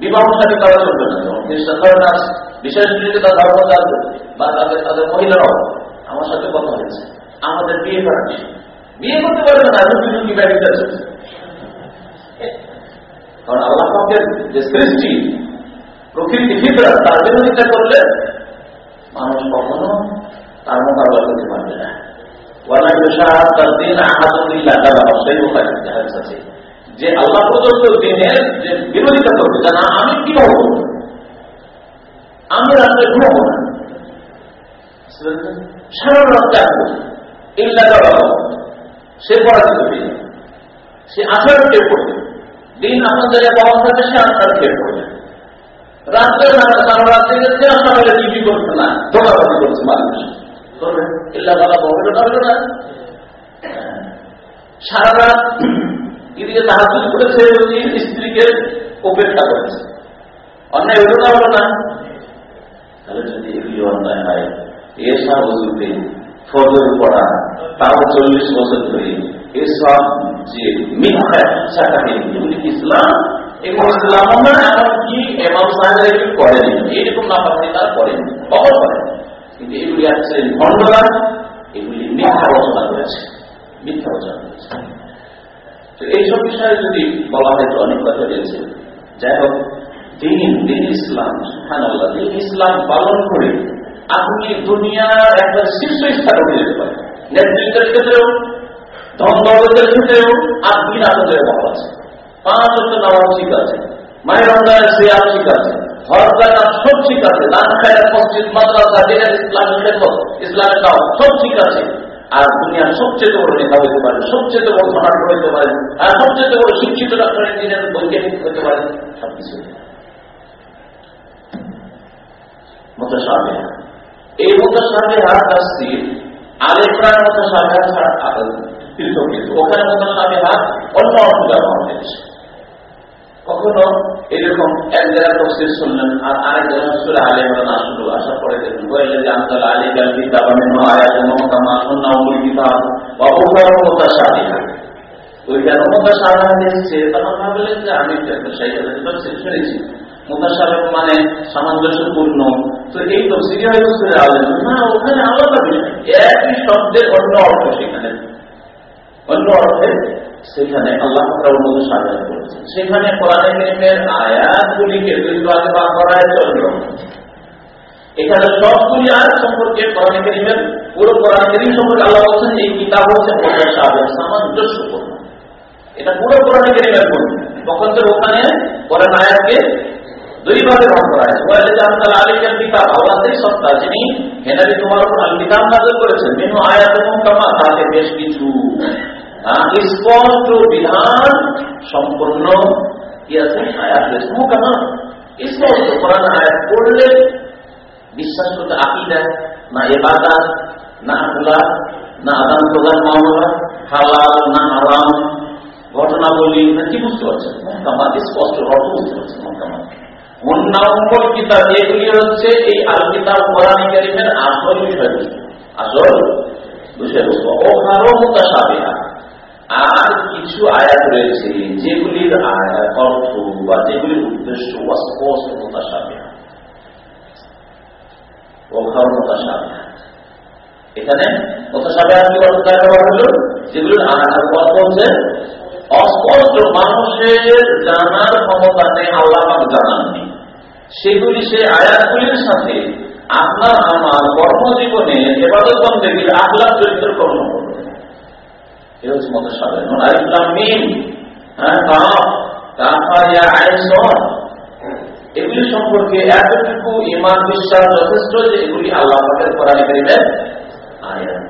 বিবাহ সাথে করা চলবে না খ্রিস্টান বিশেষ তার ধর্ম বা তাদের তাদের মহিলারাও আমার সাথে কথা হয়েছে। আমাদের বিয়ে করা বিয়ে করতে পারবে না রুটি রুটি ব্যাগিটা আছে? কারণ আল্লাহ যে সৃষ্টি, প্রকৃতি ভিতরে তার বিরোধিতা করলে মানুষ কখনো তার মোকাবিলা করতে পারবে না। যে আল্লাহ প্রদত্ত দিনের যে বিরোধিতা করবে না, আমি কি হব আমি রাত্রে ঘুমাবো না। সারা রাত জাগবো। সে পড়াতে হবে সে আসার খেয়ে পড়বে দিন জায়গায় পাওয়া থাকে সে আসার খেয়ে পড়বে রাত্রে সারা রাত্রে গেছে সকালে টিভি করছে না, ধোকাবাজি করছে মানুষ। সারা রাত এদিকে সাহায্য করেছে স্ত্রীকে উপেক্ষা করেছে অন্যায় হলো না। হলো তাহলে যদি এগুলি অন্যায় হয় ওষুধে ফজর পড়া তাও চল্লিশ বছর ধরে। এসব যে মিথ্যা ইসলাম এবং ইসলাম এমনকি এমাম সাহেব এগুলি করেনি? এইরকম না পারেনি তারা করেনি, কখন করেন। কিন্তু এগুলি আসছে ভণ্ডরা এগুলি মিথ্যা রচনা করেছে, মিথ্যা রচনা করেছে। তো এইসব বিষয়ে যদি বলা হয়, তো অনেক কথা রয়েছে। যাই হোক, দিন দিন ইসলাম সুখান ইসলাম পালন করে আপনি দুনিয়ার একটা শীর্ষ স্থানে উঠে যেতে পারেন নেতৃত্বের ক্ষেত্রেও ধন দলের ক্ষেত্রেও দিন আপনাদের বলা আছে। পাঁচ অর্থ নামাজ ঠিক আছে, মায়ের রমজানের সিয়াম ঠিক আছে হরকার সব ঠিক আছে দান মসজিদ, মাদ্রাসা, দিনের ইসলামের ক্ষেত্র ইসলামের দাও সব ঠিক আছে। আর দুনিয়ার সবচেয়ে বড় নেতা হইতে পারে, সবচেয়ে বড় ধনাঢ্য হইতে পারে, আর সবচেয়ে বড় শিক্ষিত ডাক্তার ইঞ্জিনিয়ার বৈজ্ঞানিক হতে পারে সবকিছু মোতাসাবিহা এই মোতাসাবিহা তাসদির আলেকরার মোতাসাবিহা ছাড়া পৃথক কিন্তু ওখানে মোতাসাবিহা অন্য অর্থ ব্যবহার হয়েছে কখনো এরকম এক তফসির শুনলেন আর আরেক জায়গায় সুরে আলে ইমরান আসলো, আসার পরে দেখুন বললে মুতাশাবিহা ওইখানে মুতাশাবিহা এসেছে, তখন ভাবলেন যে আমি তফসির শুনেছি মুতাশাবিহ মানে সামঞ্জস্যপূর্ণ। তো এই তফসিরে হয়তো সুরে আলে না ওখানে আলাদা বিষয় একই শব্দের অন্য অর্থ সেখানে। অন্য অর্থে সেখানে আল্লাহ মধ্যে সেখানে এখানে সবগুলি আয়াত সম্পর্কে পুরো কোরআন সম্পর্কে আল্লাহ বলছেন, এই কিতাব হচ্ছে সামঞ্জস্যপূর্ণ। এটা পুরো কোরআন করিমের বলছে তখন তো ওখানে কোরআন আয়াতকে দুই ভাগে করা হয়েছে। বলে যে আপনার আলিকের কিতাব আল্লাহ সত্তা, যিনি হেনারি তোমার উপর আল কিতাব নাজল করেছেন বিভিন্ন আয়াত এবং কামা তাতে বেশ কিছু। স্পষ্ট বিধান সম্পূর্ণ কি আছে আয়াত কেন স্পষ্ট কোরআন আয়াত পড়লে বিশ্বাস করতে আকিদা, না এবাদা না আকুলা না আদান প্রদান মামলা, হালাল, না আরাম ঘটনা বলি না কি বুঝতে পারছেন? মহকামাত স্পষ্ট অর্থ বুঝতে পারছেন মহকামাত কিতাব এগুলি হচ্ছে এই আল কিতাব কোরআন কারিমের আসল আসল আর কিছু আয়াত রয়েছে, যেগুলির অর্থ বা যেগুলির উদ্দেশ্য এখানে মোতাসাবিহা কি অর্থ হলো যেগুলির অর্থ হচ্ছে, অস্পষ্ট মানুষের জানার ক্ষমতা নেই, আল্লাহ জানাননি। সেগুলি সে আয়াতগুলির সাথে আপনার আমার কর্মজীবনে এবাদত বন্ধের আখলাখ চরিত্র কর্ম করবে। এ হচ্ছে মতো সাধারণ আলিফলাম মিন এগুলি সম্পর্কে এতটুকু ইমান বিশ্বাস যথেষ্ট যে এগুলি আল্লাহ পাকের আয়াত।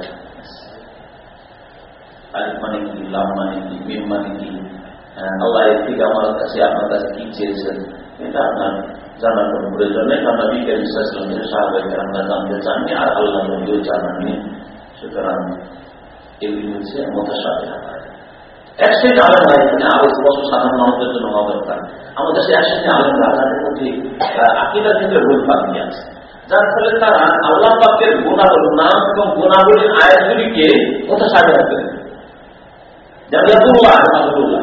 আলিফ মানে কি, লাম মানে কি, মিম মানে কি? আল্লাহ এর থেকে আমার কাছে, আপনার কাছে কি চেয়েছেন? এটা আপনার জানার কোন প্রয়োজন নেই কারণ বিজ্ঞান ইসলামের সাহায্যে আমরা জানতে চাননি আর আল্লাহ নবীও জানাননি সুতরাং এগুলি হচ্ছে মতাসাবে এক শ্রেণি আলেম ভাই এখানে আরও স্পষ্ট সাধারণ মানুষদের জন্য হওয়া দরকার আমাদের সে এক শ্রেণি আলেম রাজাদের মধ্যে আকিদার ক্ষেত্রে ভুল আছে। যার ফলে তারা আল্লাহ পাকের গুণাবলী, নাম এবং গুণাবলীর আয়াতগুলিকে মতাসাবে রাখতে যেমন ইয়াকুল্লাহ আহমদুল্লাহ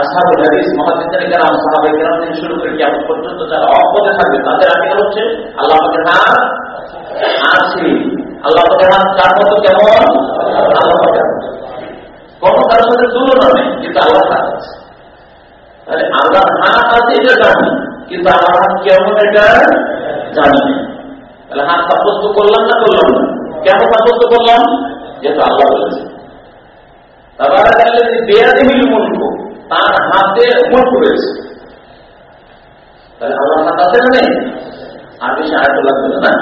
আসাবুল হাদিস মহাদিসের কেরাম সাহাবে শুরু করে কেমন পর্যন্ত যারা অপদে থাকবে, তাদের আকিদা আল্লাহ হাত আছে। আল্লাহ কার মতো কেমন? আল্লাহ কোন কারোর সাথে তুলনা নেই, কিন্তু আল্লাহ আছে। তাহলে আল্লাহ হাত আছে এটা জানি, কিন্তু আল্লাহ কেমন এটা জানি না তাহলে হাত সাব্যস্ত করলাম না করলাম না? কেমন সাব্যস্ত করলাম? যেহেতু আল্লাহ বলেছে। তারপরে বেয়াদিমিল মুল্ক তার হাতে মুল্ক রয়েছে তাহলে আল্লাহ হাত আছে নেই? আর বেশি আয়ত লাগবে না।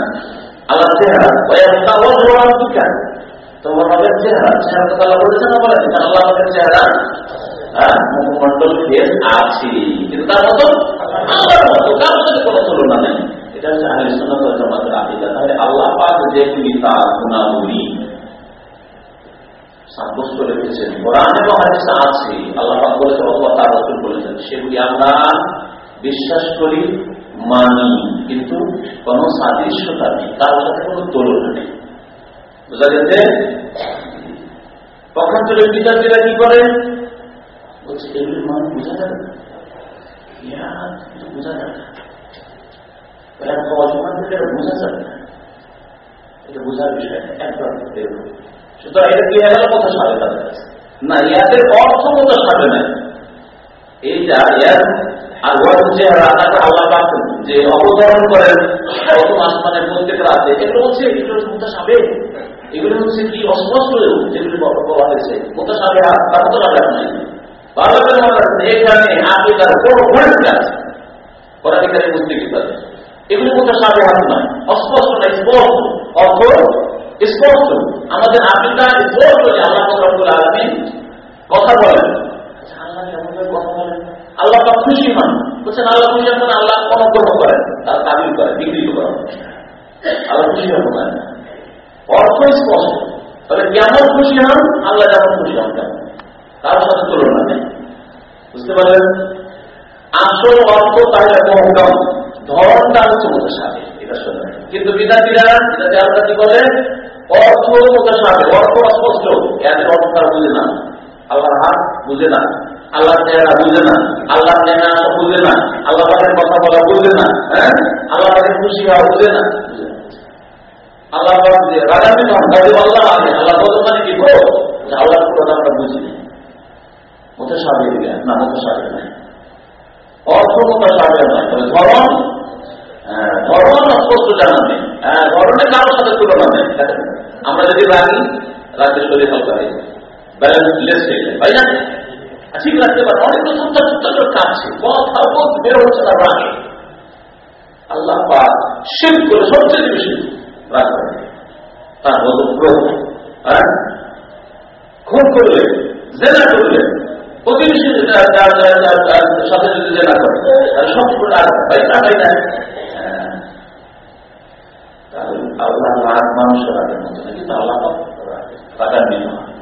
আল্লাহ চেহারা। তোমার রবের চেহারা। চেহারা আল্লাহ বলেছে না আল্লাহ রবের চেহারা সাথে কোনো তুলনা নেই। এটা আল্লাহ পাক যেগুলি তার সাব্যস্ত রেখেছেন। কোরআন এবং হাদিসে আছে, আল্লাহ বলেছেন, অথবা তার রাসূল বলেছেন। সেগুলি আমরা বিশ্বাস করি, মানি, কিন্তু কোনো সাদৃশ্যতা নেই, তার সাথে কোনো তুলনা নেই। বোঝা গেছে? পক্ষান্তরে বিচারীরা কি করে? বলছে এগুলি মানুষ বোঝা যাবে বোঝা যাবে অসমান থেকে বোঝা যাবে না। এটা বোঝার বিষয় একবার সুতরাং এটা হয়ে গেল কত সাবে তাদের না, ইয়াদের অর্থ মতো সাবে না এই যা ইয়ার আর ওর চেহারা তাকে আল্লাহ যে অবতরণ করেন, প্রথম আসমানের প্রত্যেক রাতে এগুলো হচ্ছে, এগুলো মতো সাবে এগুলো হচ্ছে কি অস্পষ্ট যেগুলি বলা হয়েছে। মতো সাবে তার মতো লাগার নাই। ভারতের মতো এখানে আফ্রিকার বড় ভূমিকা আছে। পরাধিকারী বুঝতে পারে এগুলো মতো সাবে হাত নয়। অস্পষ্ট না স্পষ্ট। অর্থ স্পষ্ট। আমাদের আফ্রিকা স্পষ্ট যে আল্লাহ রব্বুল আলমিন কথা কেমন কথা বলেন? আল্লাহ তা খুশি হন। বলছেন, আল্লাহ খুশি হন আল্লাহ অনুগ্রহ করেন। তার দাবি করেন, বিকৃত করেন। আল্লাহ খুশি হন না অর্থ স্পষ্ট। তবে কেমন খুশি হন? আল্লাহ যেমন খুশি হন কেমন কারোর সাথে তুলনা নেই। বুঝতে পারলেন? আসল অর্থ তাহলে মহকম ধরনটা হচ্ছে মতো সাথে এটা শোনা কিন্তু বিদ্যার্থীরা বিদ্যার্থী আল্লাহ কি বলে? অর্থ মতো সাথে অর্থ অস্পষ্ট। এদের অর্থ তারা বুঝে না। আল্লাহর হাত বুঝে না। আল্লাহ চেহারা বুঝে না। আল্লাহ নেমে আসা বুঝে না। আল্লাহ পাখের কথা বলা বুঝে না। হ্যাঁ? আল্লাহ পাখের খুশি হওয়া বুঝে না। আল্লাহ হন গাজী আল্লাহ আল্লাহ মানে। কি? বলো আল্লাহর কথা আমরা বুঝিনি মতো সাবে না মতো সাবে নাই। অর্থ মতো সাবে নয় ধরন অস্পষ্ট জানা নেই। ধরনের কারোর সাথে তুলনা নেই। আমরা যদি রাখি, রাজ্যের শরীর হালকা হয়ে ঠিক রাখতে পারে। অনেক সুন্দর করে কাঁদছে কথা বলতে বের হচ্ছে না, রাগে। আল্লাহ পাক শিব করে সবচেয়ে বেশি রাগ তার ক্রোধ হ্যাঁ? খুন করলে, জেনা করলে, প্রতিবেশী সাথে যদি জেনা করে, তাহলে সব রাগ ভাই না? আল্লাহ লাখ মানুষের আগের না কিন্তু আল্লাহ টাকার বিনিময়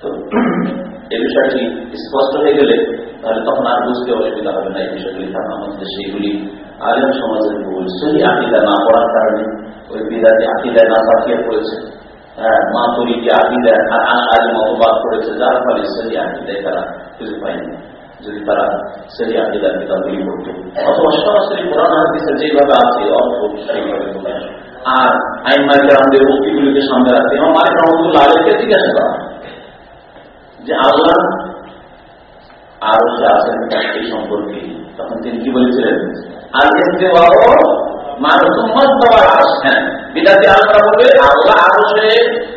তো এই বিষয়টি স্পষ্ট হয়ে গেলে তাহলে তখন আর বুঝতে অসুবিধা হবে না এই বিষয়গুলি কারণ আমাদের সেইগুলি আলেম সমাজের ভুল সেই আকিদা না পড়ার কারণে ওই বিদাতি আকিদায় না তাকিয়ে পড়েছে হ্যাঁ মা তরিকে আকিদায় আর আশারি মতবাদ করেছে যার ফলে সেই আকিদায় তারা খুঁজে পায়নি যদি তারা সেই আকিদার কিতাবগুলি করত। অথবা সরাসরি কোরআন হাদিসে যেভাবে আছে অর্থ সেইভাবে বলে আর আইন মাইকে আমাদের উক্তিগুলিকে সামনে রাখতে এবং মালিক রহমতুল্লাহ আলীকে জিজ্ঞাসা করা যে, আল্লাহ আরও সে আছেন এই সম্পর্কে? তখন তিনি কি বলেছিলেন? আর এতে মানুষ মধ্যবার আসছেন বিদাতি আল্লাহ বলবে? আল্লাহ আরও সে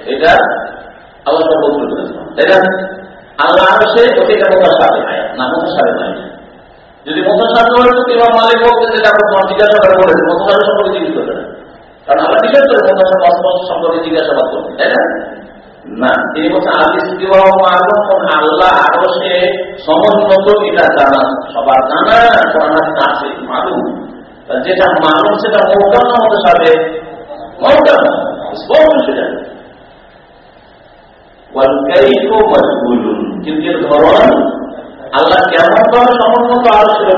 এটা বলতে তাই না? আল্লাহ আরও সে ওটা মোটার সাথে না সাথে নাই। যদি সাথে হয়, তো ইমাম মালিক বলতে যে আপনি তোমার জিজ্ঞাসা করে বলেন মোটার সম্পর্কে জিজ্ঞেস করবেন কারণ আল্লাহ জিজ্ঞাসা করে মোটার সম্পর্কে জিজ্ঞাসাবাদ করবেন তাই না? না তিনি বলছেন আল্লাহ আরও সে এটা জানা, সবার জানা, কোরআন আছে, মালুম। যেটা মালুম, সেটা মৌকাম স্পষ্ট সেটা। কিন্তু ধরন, আল্লাহ কেমন ভাবে সমন্বত আরও ছিল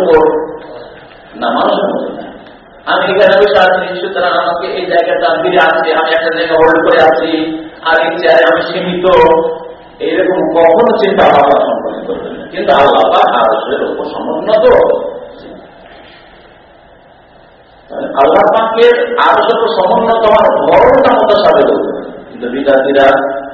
না মানুষের মতো আমি এখানে বসে আছি, সুতরাং আমাকে এই জায়গাটা ফিরে আসছি আমি একটা জায়গা হোল্ড করে আছি, আর এই চেয়ারে আমি সীমিত। এইরকম কখনো চিন্তা ভাবনা সম্পন্ন কিন্তু আল্লাহ আরসের উপর সমুন্নত আল্লাহ পাকের উপর সমুন্নত হওয়ার ধরনটা মতো করবে কিন্তু বিদ্যার্থীরা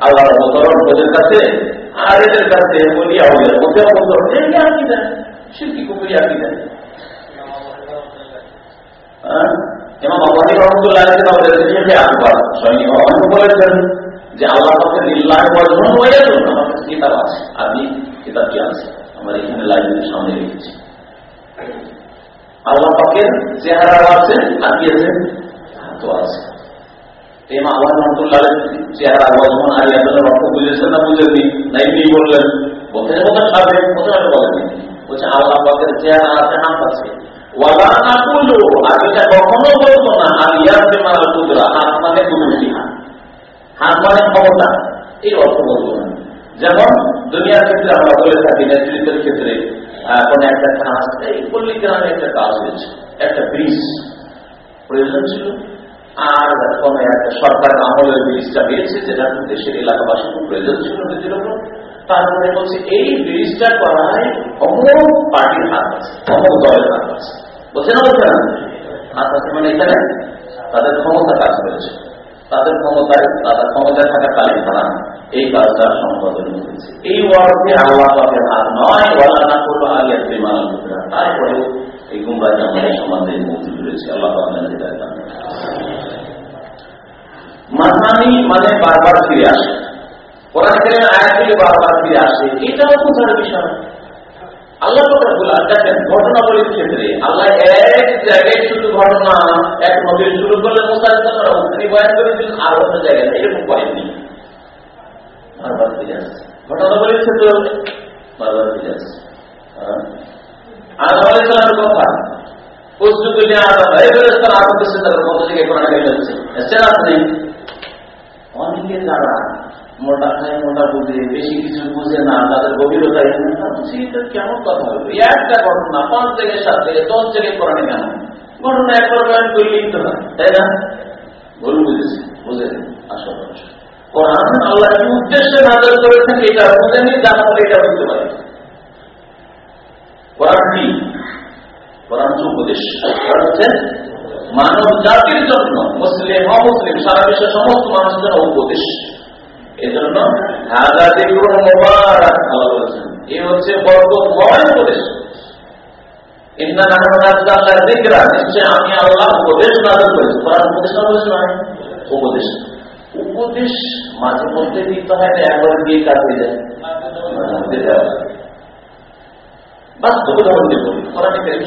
আল্লাহ অবতরণ ওদের কাছে আর এদের কাছে বলি মধ্যে রহমতুল্লাহ আমাদের আকবর সৈনিক বলেছেন যে আল্লাহ বর্জন হয়ে আছে আছে? এখানে আল্লাহ চেহারা আছে হাতও আছে। না বললেন বলছে চেহারা আছে কখনো বলতো না, হাত মানে মানে এই বলব না। যেমন দুনিয়ার ক্ষেত্রে আমরা বলে থাকি, নেতৃত্বের ক্ষেত্রে কোন একটা কাজ, এই পল্লী গ্রামে একটা কাজ হয়েছে, একটা ব্রিজ। প্রয়োজন ছিল? আর কোন একটা সরকার আমলের ব্রিজটা পেয়েছে যেটা দেশের এলাকাবাসী খুব প্রয়োজন ছিল নদীর উপর তারপরে বলছে এই ব্রিজটা করায় অমুক পার্টির হাত আছে, অমুক দলের হাত আছে। বলছে না বলছে না? হাত আছে মানে এখানে তাদের ক্ষমতা কাজ করেছে। তাদের ক্ষমতায় তাদের ক্ষমতায় থাকা কালীন তারা এই কাজটা সম্পাদন করেছে এই ওয়ার্ডে আল্লাহ পাকের হাত নয়, ওয়ালা না করল আগে বিমান তারপরেও এই গুমরাজ আমাদের সমাজে মজুদ রয়েছে আল্লাহ মাথানি মানে বারবার ফিরে আসে। কোরআন কেন আয়াত থেকে বারবার ফিরে আসে। এটাও বোঝার বিষয়। আল্লাহ কথা দেখেন ঘটনাবলীর ক্ষেত্রে আল্লাহ এক জায়গায় শুধু ঘটনা, এক নদীর শুরু করলে মোস্তারিত করা আর অন্য জায়গায় এরকম করেননি বারবার ফিরে ঘটনাবলীর ক্ষেত্রে বারবার ফিরে আসছে। আদম কথা। প্রস্তুত করলে আদম এই বেরোস্তান আদম এসে তাদের কত জায়গায় কোরআন হয়ে যাচ্ছে এসছেন আপনি অনেকে যারা মোটা খায় মোটা বুঝে বেশি কিছু বুঝে না, তাদের গভীরতা কেমন কথা হবে একটা ঘটনা, পাঁচ জায়গায় সাত জায়গায় দশ জায়গায় করানি কেন? ঘটনা একবার বয়ান করলেই তো না তাই না? ভুল বুঝেছি, বুঝে আসল কোরআন আল্লাহ কি উদ্দেশ্যে নাজল করে থাকে এটা বুঝেনি যার ফলে এটা বুঝতে পারে। কোরআন কি? কোরআন উপদেশ। হচ্ছে মানব জাতির জন্য, মুসলিম, অমুসলিম, সারা বিশ্বের সমস্ত মানুষের জন্য উপদেশ এজন্য হাজার মোবারক, আল্লাহ বলেছেন এ হচ্ছে উপদেশ আমি উপদেশ উপদেশ মাঝে মধ্যে দিতে হয় না, একবার দিয়ে কাজ যায়। এক এক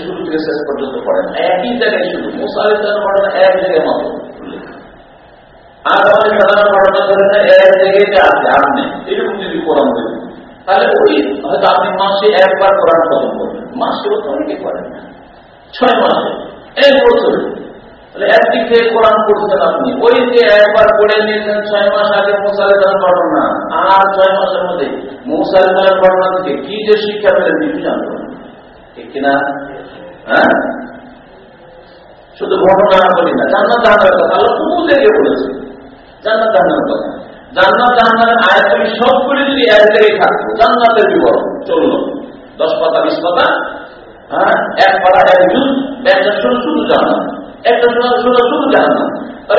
এরকম তাহলে ওই হয়তো আপনি মাসে একবার কোরআন খতম করবেন মাসে অনেকে করেন না। ছয় মাসে, এক বছর। একদিক থেকে কোরআন আপনি ওই যে একবার পড়ে নিয়েছেন, ছয় মাস আগে মোসালেদার ঘটনা আর ছয় মাসের মধ্যে মোসালেদার ঘটনা থেকে কি যে শিক্ষা পেলেন কিছু কিনা হ্যাঁ? শুধু ঘটনা বলি না, জান্নাত জানার কথা। আল্লাহ বলেছে, জান্নাত জানার কথা। জান্নাত জাহান্নামের আয়াতগুলি সবগুলি যদি এক জায়গায় থাকতো জান্নাতের বিবরণ চলল। দশ পাতা, বিশ পাতা হ্যাঁ? এক পাতা, এক জুন একটা শুরু শুধু জান্নাত। একটা শোনা শোনা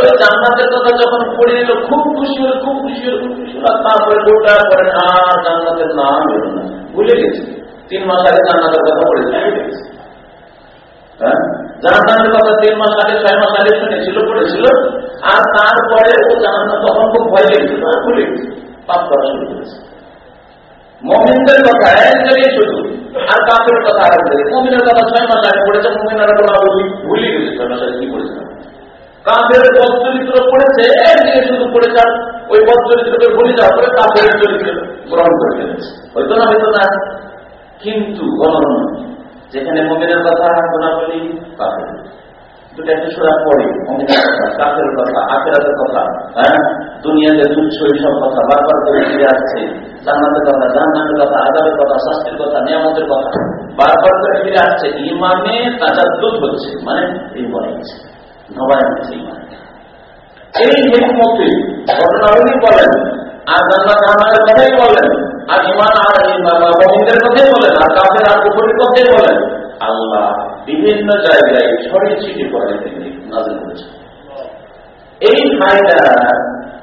জান্নাতের কথা যখন পড়ে নিল, খুব খুশি হল, খুব খুশি হল, খুব খুশি তারপরে গোটা করে আর জান্নাতের নাম এলো না। ভুলে গেছি। তিন মাস আগে জান্নাতের কথা গেছি। হ্যাঁ? তিন মাস ছয় মাস আর তারপরে ও জাহান্ন তখন খুব ভয় লেগেছিল ভুলে পাপ করা শুরু করেছে। মমিনদের কথা এক শুধু। আর কাপের কথা আর কথা ছয় মাস আগে পড়েছে, মমিনের কথা ভুলে গেছে ছয় মাস আগে কি পড়েছে। কাপের পদ চরিত্র পড়েছে এক জায়গায় শুধু পড়েছে ওই পদ চরিত্রকে ভুলে যাওয়ার পরে কাপের চরিত্র গ্রহণ করে ফেলেছে। হয়তো না হয়তো না। কিন্তু গণনা, যেখানে মমিনের কথা বলি, কাফের। পড়ে কথা কথা হ্যাঁ? কথা বারবার করে আসছে। কথা কথা কথা কথা কথা বারবার করে আসছে। মানে এই ঘটনাবলী বলেন, আর জান্নাত কথাই বলেন, আর ইমান আর কথাই বলেন, আর কাফের আর কুপুরের কথাই বলেন। আল্লাহ বিভিন্ন জায়গায় ছড়িয়ে ছিটি করে তিনি নাজিল করেছেন। এই ফায়দা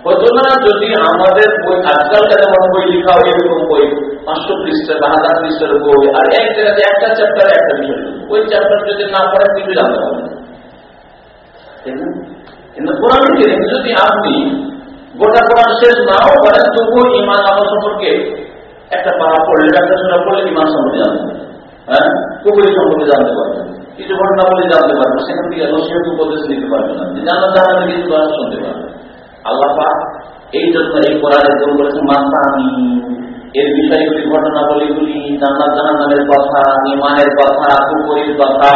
হতো না যদি আমাদের বই আজকালকার যেমন বই লেখা হয়, এরকম বই, পাঁচশো পৃষ্ঠা বা হাজার পৃষ্ঠার বই, আর এক জায়গাতে একটা চ্যাপ্টার একটা বিষয়। ওই চ্যাপ্টার যদি না পড়েন কিছু জানতে পারবেন। কিন্তু কোরআন যদি আপনি গোটা কোরআন শেষ নাও করেন, তবুও ইমান আমল সম্পর্কে একটা পাড়া পড়লে, একটা শোনা পড়লে ইমান সম্পর্কে জানতে হ্যাঁ? সম্পর্কে জানতে পারবেন কিছু ঘটনা বলে জানতে পারবেন সেখান থেকে নসিহত উপদেশ নিতে পারবেন না। জানার জানালে কিছু কথা শুনতে পারবেন আল্লাহ এই জন্য এই কোরআনের দূর করেছেন মাথা আমি এর বিষয়গুলি, ঘটনাবলীগুলি, জান্নাত জাহান্নামের কথা ইমানের কথা কুপুরির কথা,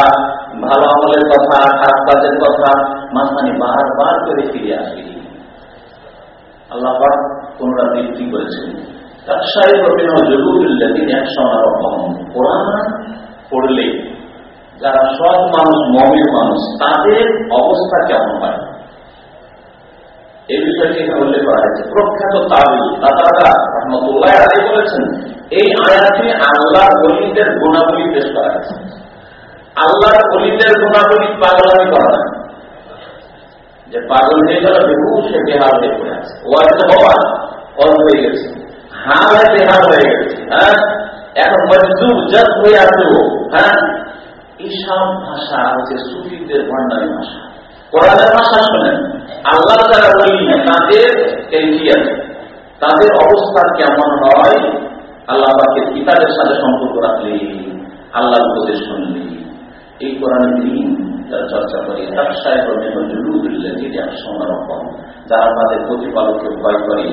ভালো আমলের কথা, খারাপ কাজের কথা, মাঝখানে বারবার করে ফিরে আসি। আল্লাহ পুনরাবৃত্তি করেছেন। পড়লে যারা সৎ মানুষ মমির মানুষ, তাদের অবস্থা কেমন হয়? এই বিষয়টি এখানে উল্লেখ করা হয়েছে। প্রখ্যাত তাবি দাদা রহমতুল্লাহ আলী বলেছেন, এই আয়াতে আল্লাহ অলিদের গুণাবলী পেশ করা হয়েছে। আল্লাহ অলিদের গুণাবলী পাগলামি করা না যে পাগল হয়ে গেল বেহু সে বেহাল হয়ে পড়ে আছে। ও আছে হওয়া অল হয়ে গেছে। হাল হয় এখন মজদুর জজ হয়ে আছে হ্যাঁ? এইসব ভাষা হচ্ছে সুফিদের ভাষা। কোরআনের আল্লাহ যারা বলি তাদের অবস্থা কেমন হয়? আল্লাহ পাকে কিতাবের সাথে সম্পর্ক রাখলে আল্লাহ উপদেশ শুনলি এই কোরআন দিন যারা চর্চা করি, তার সাহেব রকম যারা তাদের প্রতিপালককে ভয় করে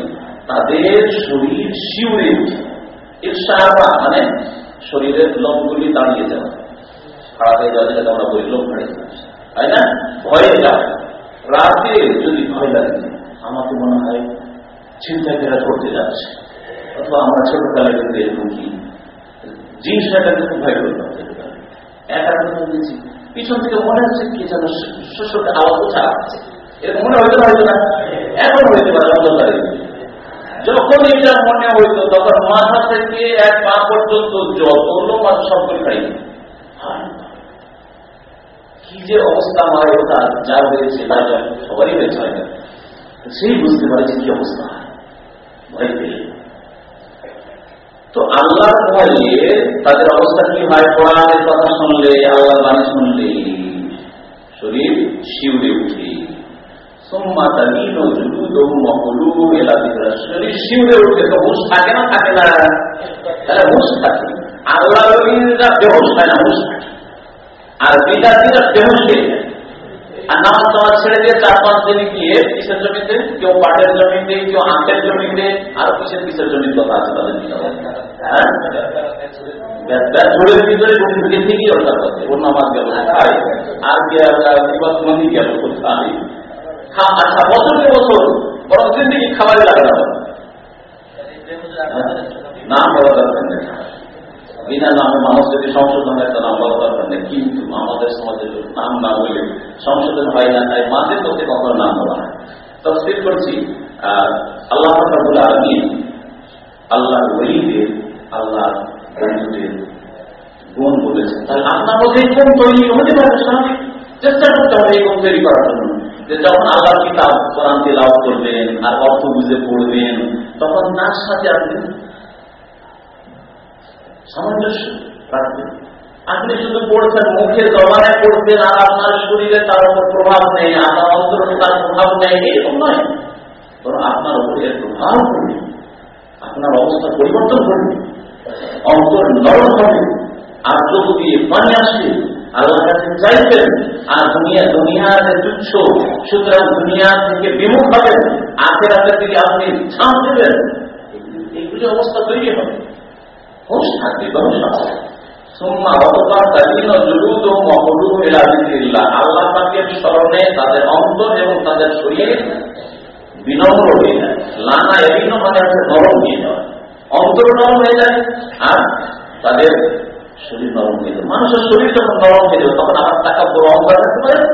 তাদের শরীর শিউরে উঠে। সাহাবা মানে শরীরের লোকগুলি দাঁড়িয়ে যাওয়া খারাপ হয়ে যাওয়া যেটা আমরা বলি হারিয়ে তাই না? ভয়ে যায়। রাতে যদি ভয় লাগে, আমাকে মনে হয় চিন্তা ফেরা করতে যাচ্ছে। অথবা আমরা ছোটকালে কিন্তু এরকম কি? জিনিসটাকে খুব ভয় করে একা দিয়েছি পিছন থেকে মনে হচ্ছে কি যেন শস্যকে আসছে এরকম মনে হইতে হয়তো না। এখন হইতে পারে যখন এটা মনে হইতো, তখন মাথা থেকে এক পা পর্যন্ত যত মানুষ সবগুলি খাই। কি যে অবস্থা হয়, ওটা যা হয়েছে তা সবারই হয়েছে হয় সেই বুঝতে পারছে কি অবস্থা তো আল্লাহ ভয়ে তাদের অবস্থা কি হয়? কোরআনের কথা শুনলে আল্লাহ শুনলে, শরীর শিউরে উঠে। শরীর শিউরে উঠে তো হুশ থাকে না থাকে না তাহলে হুশ থাকে আল্লাহ বেহুশ হয় না হুশ থাকে আর বিদ্যার্থীরা বেহুশ হয়ে যায় আর নামাজ টামাজ ছেড়ে দিয়ে চার পাঁচ দিনে গিয়ে কিসের জমিতে কেউ পাটের জমিতে কেউ আখের জমিতে আর কিসের কিসের জমির কথা আছে তাদের ঝোড়ের ভিতরে আর বিবাদমন্দি গেল কোথায় আচ্ছা বছরকে বছর বরং জিন্দিগি খাবারই লাগে না। নাম বলা দরকার বিনা নামে মানুষ যদি সংশোধন হয় তো নাম বলা দরকার নেই। কিন্তু আমাদের সমাজে নাম না বলে সংশোধন হয় না, তাই মাঝে তোকে কখনো নাম বলা হয় তফসিল করছি আল্লাহ রাবুল আলমী আল্লাহ ওলিদের আল্লাহ বন্ধুদের গুণ বলেছেন। তাহলে আপনার মধ্যে গুণ তৈরি হতে পারে চেষ্টা করতে হবে এই গুণ তৈরি করার জন্য। যে যখন আল্লাহ কিতাব কোরআন লাভ করবেন আর অর্থ বুঝে পড়বেন, তখন তার সাথে আপনি সামঞ্জস্য রাখবেন। আপনি শুধু পড়ছেন মুখের জমানে পড়ছেন আর আপনার শরীরে তার উপর প্রভাব নেই, আপনার অন্তরে তার প্রভাব নেই, এরকম নয়। বরং আপনার উপরে প্রভাব পড়বে। আপনার অবস্থা পরিবর্তন করবে অন্তর নরম হবে। আর চোখ দিয়ে পানি আসবে আল্লাহ কাছে চাইবেন আর দুনিয়া দুনিয়ার তুচ্ছ। সুতরাং দুনিয়া থেকে বিমুখ হবেন আখের আখের দিকে আপনি ছাঁচ দেবেন, এইগুলি অবস্থা তৈরি হবে। হুশ থাকবে ভবিষ্যৎ সুম্মা অতপর তালিন জুলুদ ও আল্লাহ স্মরণে তাদের অন্তর এবং তাদের শরীর বিনম্র হয়ে যায়। লানা এলিন মানে হচ্ছে নরম হয়ে যাওয়া। অন্তর নরম হয়ে যায়, আর তাদের শরীর নরম হয়ে যায় মানুষের শরীর যখন নরম হয়ে যাবে তখন আমার টাকা বড় অহংকার থাকতে পারে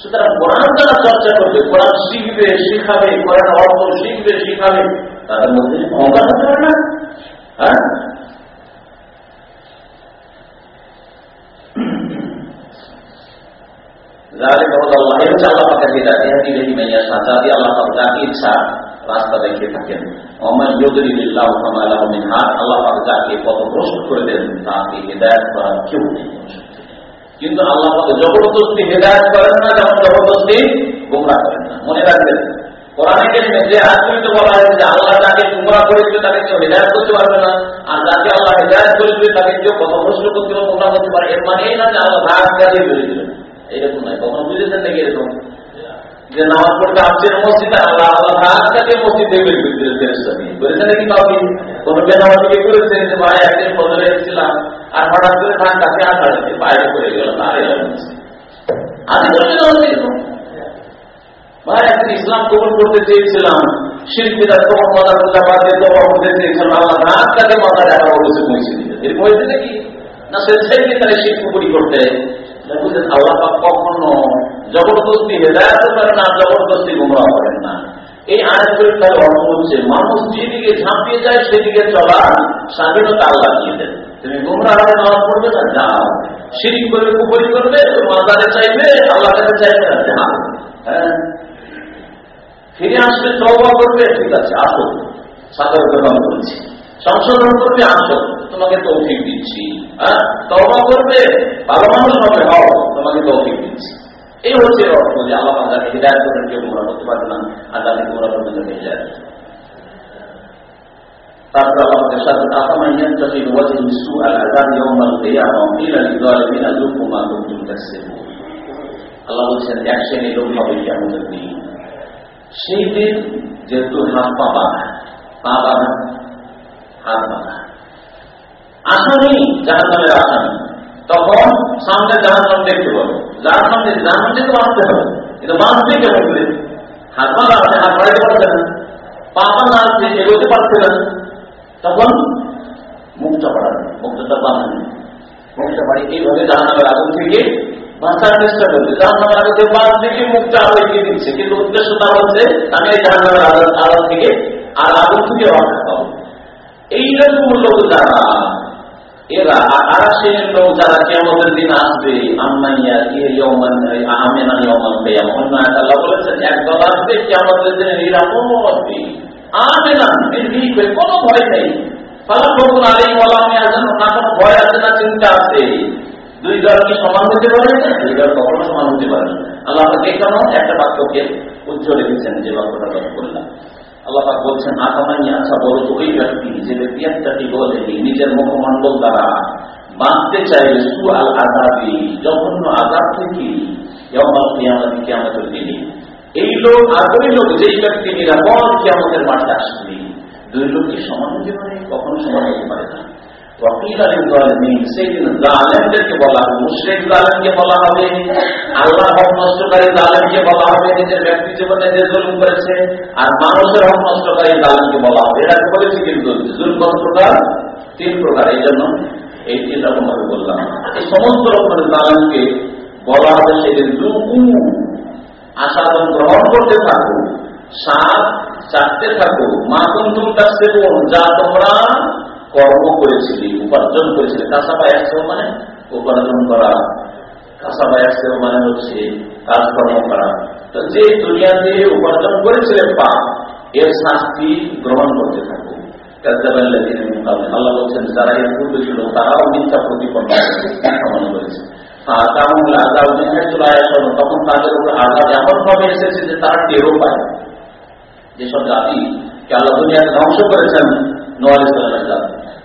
সুতরাং কোরআন যারা চর্চা করবে কোরআন শিখবে শিখাবে কোরআন অর্থ শিখবে শিখাবে তাদের মধ্যে অহংকার থাকতে পারে না হ্যাঁ ইচ্ছা রাস্তা দেখে থাকেন। আল্লাহ যাকে পথভ্রষ্ট করে দেন, তাকে হেদায়ত করার কেউ নেই। কিন্তু আল্লাহ জবরদস্তি হেদায়ত করেন না যেমন জবরদস্তি গোমরা করেন না। মনে রাখবেন আল্লাহ বুঝেছেন নাকি এরকম? যে নামাজ পড়তে আসছেন মসজিদে আল্লাহ আল্লাহ ভাগটাকে মসজিদে বের করে নিয়ে বলেছেন নাকি কাউকে কোন বেনামাজিকে করেছেন যে ভাই, একদিন ফজরে এসেছিলাম, আর হঠাৎ করে ধান কাছে আসা বাইরে করে গেল একদিন ইসলাম কবুল করতে চেয়েছিলাম শিল্পীরা তোমার মাথা করতে পারবে তোমার করতে চেয়েছিলাম, আল্লাহ রাত কাকে মাথা দেখা বলেছে পৌঁছে দিতে এরকম হয়েছে নাকি? না, সে তারা শিল্প করি করতে? আল্লাহ কখনো জবরদস্তি হেদায়ত করেন না, জবরদস্তি গুমরা করেন না। এই আয়াতের তার অর্থ হচ্ছে, মানুষ যেদিকে ঝাঁপিয়ে যায়, সেদিকে চলা স্বাধীনতা আল্লাহ দিয়ে দেন। তুমি গুমরা হাতে নামাজ পড়বে না? যাও। সিঁড়ি করবে কুপুরি করবে মাদারে চাইবে আল্লাহ কাছে চাইবে না, যাও। হ্যাঁ? ফিরে আসবে তবা করবে, ঠিক আছে, আসো। সাধারণ কথা বলছি সংশোধন করবে আসো, তোমাকে তৌফিক দিচ্ছি। হ্যাঁ? তবা করবে, ভালো মানুষ হবে, হও, তোমাকে তৌফিক দিচ্ছি। এই হচ্ছে অর্থ যে আল্লাহ যাকে হৃদায়ত করবেন, কেউ গোমরা করতে পারবে না যাকে গোমরা করবেন তাকে হৃদায়ত। তারপর সাথে আসামান ইয়ান্তাসির ওয়াজহি সুআল আযাব ইয়াউমাল কিয়ামা? কিলা লিযালিমিনা যুকু মা কুনতুম তাকসিবুন আল্লাহ বলছেন এক যেহেতু হাত পা আসামি জাহান্নামের আসামি তখন সামনে জাহান্নাম দেখতে পাবো। জাহান্নাম জাহান্নাম থেকে বাঁধতে হবে। কিন্তু বাঁধতে কেমন করে হাত পা বাঁধছে হাত বাড়াইতে পারছে না। পা পা নাড়ছে এগোতে পারছে না। তখন মুখটা বাড়াবে মুখটা বাঁধানো মুখটা বাড়ি এইভাবে জাহান্নামের আগুন থেকে বাঁচার চেষ্টা করছে জাহান্নামের আগে থেকে বাঁধ থেকে মুখটা আরও এগিয়ে দিচ্ছে? কিন্তু উদ্দেশ্যটা হচ্ছে আমি এই জাহান্নামের আগুন আগুন থেকে আর আগুন থেকে রক্ষা পাবো এইরকম লোক যারা, এরা লোক যারা কেমতের দিন আসবে অন্য একদল আসবে নির্ভীক হয়ে, কোনো ভয় নেই। ফালাফুল ভয় আছে না চিন্তা আছে। দুই দল কি সমান হতে পারে? দুই দল কখনো সমান হতে পারে আল্লাহ কেন একটা বাক্যকে উজ্জ্বল রেখেছেন যে বাক্যটা কথা বললাম আল্লাহ বলছেন আকামাই আচ্ছা বলো তো, ওই ব্যক্তি যে ব্যক্তি একটাটি বলে নিজের মুখমণ্ডল দ্বারা বাঁচতে চাইলে সু আল আজাবি জঘন্য আজাব থেকে কেমতের দিনে। এই লোক আর ওই লোক, যেই ব্যক্তি নিরাপদ কেমতের মাঠে আসবে, দুই লোককে সমান জীবনে, কখনো সমান হতে পারে না। বলা হবে বলা হবে আল্লাহ হক নষ্টকারী জালেমকে বলা হবে নিজের ব্যক্তি জীবনে আর মানুষের নষ্টকারী জালেমকে বলা হবে এটা বলেছি কিন্তু এই জন্য এই তিন রকম বললাম এই সমস্ত রকমের জালেমকে বলা হবে সেদিন দুকু আসাদন গ্রহণ করতে থাকো সাত চারতে থাকো মা কুন্তুম তার যা তোমরা কর্ম করেছিলি, উপার্জন করেছিলি কাঁচাপা একশো মানে উপার্জন করা কাঁচাপা একশো মানে হচ্ছে কাজকর্ম করা। তো যে দুনিয়াতে উপার্জন করেছিলেন পা এর শাস্তি গ্রহণ করতে থাকো। আল্লাহ বলছেন, যারা এর পূর্বে ছিল, তারাও মিথ্যা প্রতিপন্ন করেছে। তখন তাদের উপর আজাদ এমন ভাবে এসেছে যে তারা টেরও পায়। যেসব জাতি কে আল্লাহ দুনিয়াতে ধ্বংস করেছেন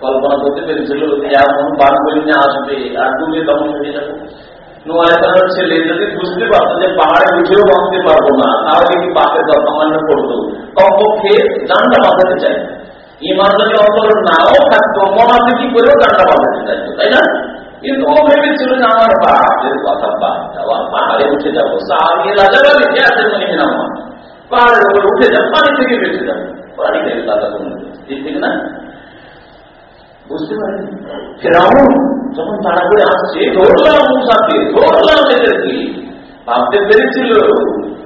কল্পনা করতে পেরেছিল এমন বার করে নিয়ে আসবে, আর ডুবে নোয়ালের ছেলে যদি বুঝতে পারতো যে পাহাড়ে উঠেও বাঁচতে পারব না, তাহলে কি পাপের সামান্য করতো? কমপক্ষে বাঁচাতে চাই নাও কি চাইতো, তাই না? কিন্তু যে আমার পাহাড়ের কথা পাহাড়ে উঠে যাব। রাজা উপরে উঠে যাব পানি থেকে বেঁচে যাব দাদা ঠিক ঠিক না? বুঝতে যখন তারা করে আসছে, ধরলাম ধরলাম এদেরকে। ভাবতে পেরেছিল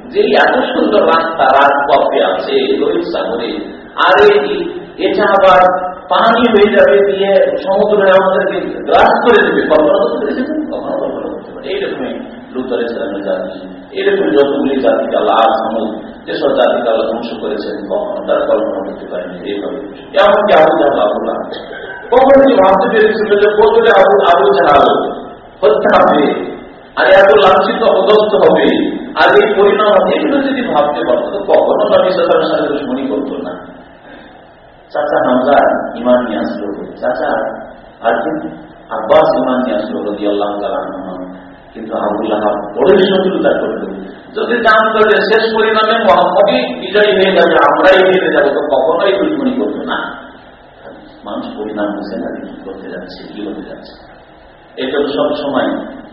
যে এত সুন্দর রাস্তা, রাজপথে আছে, লোহিত সাগরে। আর, এটা আবার পানি হয়ে যাবে দিয়ে সমুদ্রে আমাদেরকে গ্রাস করে দেবে। কল্পনা করতে পেরেছেন? কখনো কল্পনা করতে পারে এইরকমই জাতি এরকম যতগুলি জাতিকে আল্লাহ সমুদ্র যেসব জাতিকে আল্লাহ ধ্বংস করেছেন, কখনো তারা কল্পনা করতে পারেনি, এইভাবে। এমনকি আবু জাহাল আবু কখনো কি ভাবতে পেরেছিল যে আবু আবু হত্যা হবে, আর এত লাঞ্ছিত, অপদস্থ হবে, আর এই পরিণাম এগুলো যদি ভাবতে পারতো, তো কখনো নবী সালামের সাথে দুশ্মনী করতো না। চাচা হামজা ইমান নিয়ে আসলো চাচা আর কিন্তু আব্বাস ইমান নিয়ে আসলো রদি আল্লাহ কিন্তু আবুল্লাহ বড় শত্রুতা করল যদি দাম করে শেষ পরিণামে মোহাম্মদই বিজয়ী হয়ে যাবে, আমরাই হেরে যাব, তো কখনোই দুশ্মনী করতো না। মানুষ পরিণাম বুঝে না কি করতে যাচ্ছে, কি হতে যাচ্ছে? এটা সব সময়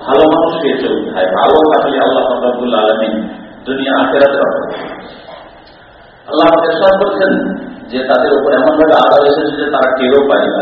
ভালো মানুষকে চলতে হয়, ভালো থাকলে আল্লাহ ফতাবুল্লাহ আলমিন দুনিয়া আখেরাতে আল্লাহ সব করছেন যে তাদের উপর এমন ভাবে আদাব এসেছে যে তারা কেউ পায় না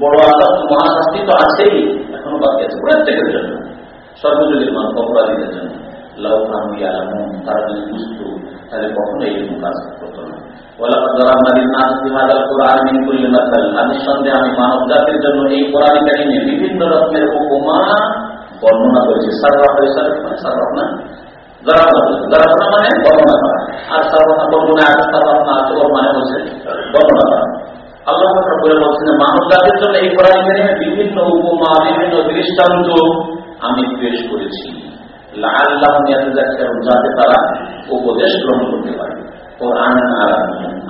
বড় আজাদ মহাশাস্তি তো আছেই, এখনও বাকি আছে প্রত্যেকের জন্য সর্বযুগের মানুষ, অপরাধীদের জন্য। আমি বিভিন্ন উপমা বর্ণনা করেছি। মানে মানে করা। আর সারফা বর্ণনা আছে মানে বর্ণনা করা। আল্লাহ বলে বলছেন মানব জাতির জন্য এই কোরআন বিভিন্ন উপমা, বিভিন্ন দৃষ্টান্ত আমি পেশ করেছি। যাতে তারা উপদেশ গ্রহণ করতে পারে। কোরআন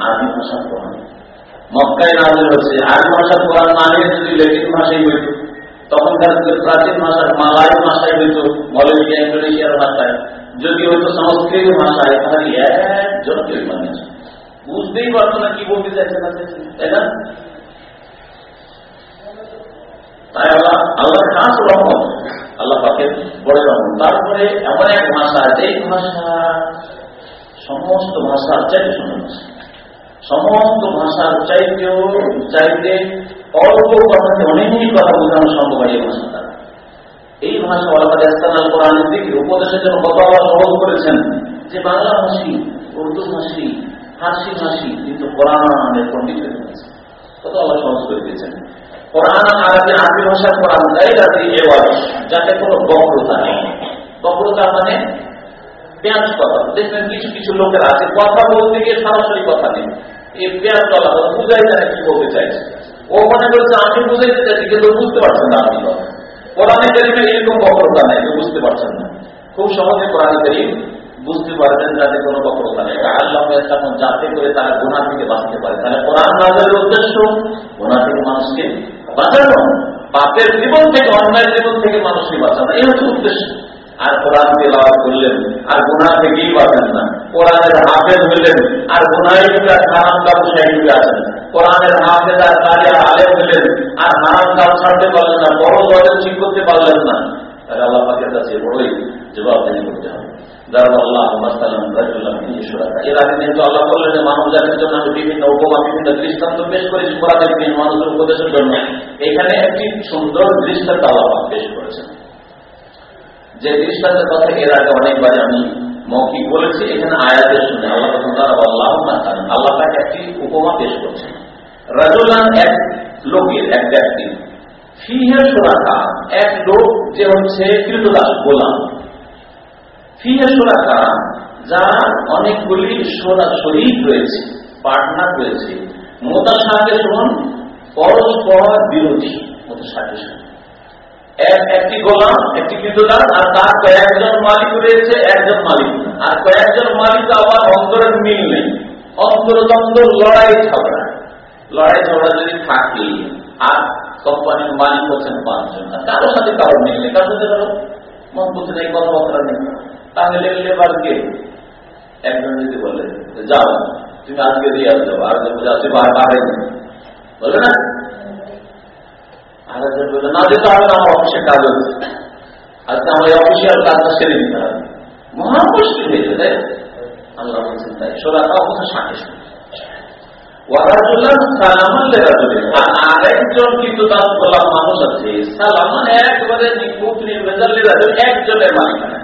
আরবি ভাষা কোরআন। মক্কায় নাজিল হচ্ছে আরবি ভাষা কোরআন না যদি ভাষায় হইত, তখনকার প্রাচীন ভাষার মালাই ভাষায় হইত মালয়েশিয়া ইন্দোনেশিয়ার ভাষায়, যদি হয়তো সংস্কৃত ভাষায়, তাহলে বুঝতেই পারতো না কি বলতে চাইছে না তাই না? তাই আল্লাহ আল্লাহ খাস রহমত, আল্লাহ পাকে বড় রহমত। তারপরে এমন এক ভাষা যেই ভাষা সমস্ত ভাষার চাইতে ভাষা সমস্ত ভাষার চাইতেও চাইতে অল্প কথাতে অনেক কথা বোঝানো সম্ভব হয় এই ভাষা দ্বারা এই ভাষা আল্লাহ ইস্তানাল কোরআনের দিকে, উপদেশের জন্য কত আল্লাহ সহজ করেছেন যে বাংলা ভাষী, উর্দু ভাষী ফার্সি হাসি, কিন্তু কোরআনের পণ্ডিত হয়েছে কত আল্লাহ সহজ করে দিয়েছেন। কোরআন আরবি আরবি ভাষার কোরআন, তাই রাতে যাতে কোনো বক্রতা নেই। বক্রতা মানে পেঁয়াজ কথা দেখবেন কিছু কিছু লোকের আছে, কথা বলতে গিয়ে সরাসরি কথা নেই। এই পেঁয়াজ কথা বুঝাই কি বলতে চাইছে? ও মনে করছে, আমি বুঝাইতে চাইছি, কিন্তু বুঝতে পারছেন না আপনি কথা কোরআনে এরকম বক্রতা নেই বুঝতে পারছেন না। খুব সহজে কোরআনে বুঝতে পারবেন যাতে কোনো বক্রতা নেই আল্লাহ তখন যাতে করে তারা গোনা থেকে বাঁচতে পারে। তাহলে কোরআন নাজের উদ্দেশ্য গোনা থেকে মানুষকে বাঁচানো, পাপের জীবন থেকে অন্যায় জীবন থেকে মানুষকে বাঁচানো। এই হচ্ছে উদ্দেশ্য। আর কোরআন তেলাওয়াত করলেন, আর গুণা থেকেই বাঁচেন না। কোরআনের হাফেজ হইলেন আর গুনায় হারাম ব্যবসায়ী ডুবে আছেন কোরআনের হাফেজ আর কাজে আলেম হইলেন আর হারাম কাজ ছাড়তে পারলেন না, বড় দলের ঠিক করতে পারলেন না। তাহলে আল্লাহ পাকের কাছে বড়ই জবাবদারি করতে হবে। বিভিন্ন উপমা, বিভিন্ন দৃষ্টান্ত পেশ করেছি কোরআনের মানুষের উপদেশের জন্য। এখানে একটি সুন্দর দৃষ্টান্ত আল্লাহ পেশ করেছেন। যে দৃষ্টান্তের কথা এর আগে অনেকবার আমি মৌখিক বলেছি, এখানে আয়াতের শুনে আল্লাহ আল্লাহ একটি উপমা পেশ করছেন। রাজুলান এক লোকের, এক ব্যক্তি এক লোক যে হচ্ছে কৃতদাস গোলাম। ফিহের সোরাকা যার অনেকগুলি সোরা শরীর রয়েছে পার্টনার রয়েছে মোতার সাথে শুনুন পরস্পর বিরোধী মোতার সাথে। শুনুন একটি গোলাম, একটি কৃতদার আর তার কয়েকজন মালিক রয়েছে, একজন মালিক। আর কয়েকজন মালিক আবার অন্তরের মিল নেই। অন্তরদ্বন্দ্ব লড়াই ঝগড়া। লড়াই ঝগড়া যদি থাকে, আর কোম্পানির মালিক হচ্ছেন পাঁচজন কারোর সাথে কারোর মিল নেই, কারোর সাথে কারও বুঝতে নেই কথাবার্তা নেই। তাহলে লেবার কে? একজন যদি বলে যাও, তুমি আজকে দিয়ে আসতে আর যাচ্ছি বাইরে বলবে না। আরেকজন বলল না যেতে হবে আমার অফিসের কাজ হচ্ছে। আজকে আমার অফিসিয়াল কাজটা সেরে নিতে হবে। মহা মুশকিল হয়েছে তাই আল্লাহ বলছেন তাই। সোরাটা অবশ্য সাথে আরেকজন কিন্তু তার গোলাম মানুষ আছে, সালামান একবারে একজনের মালিকানা।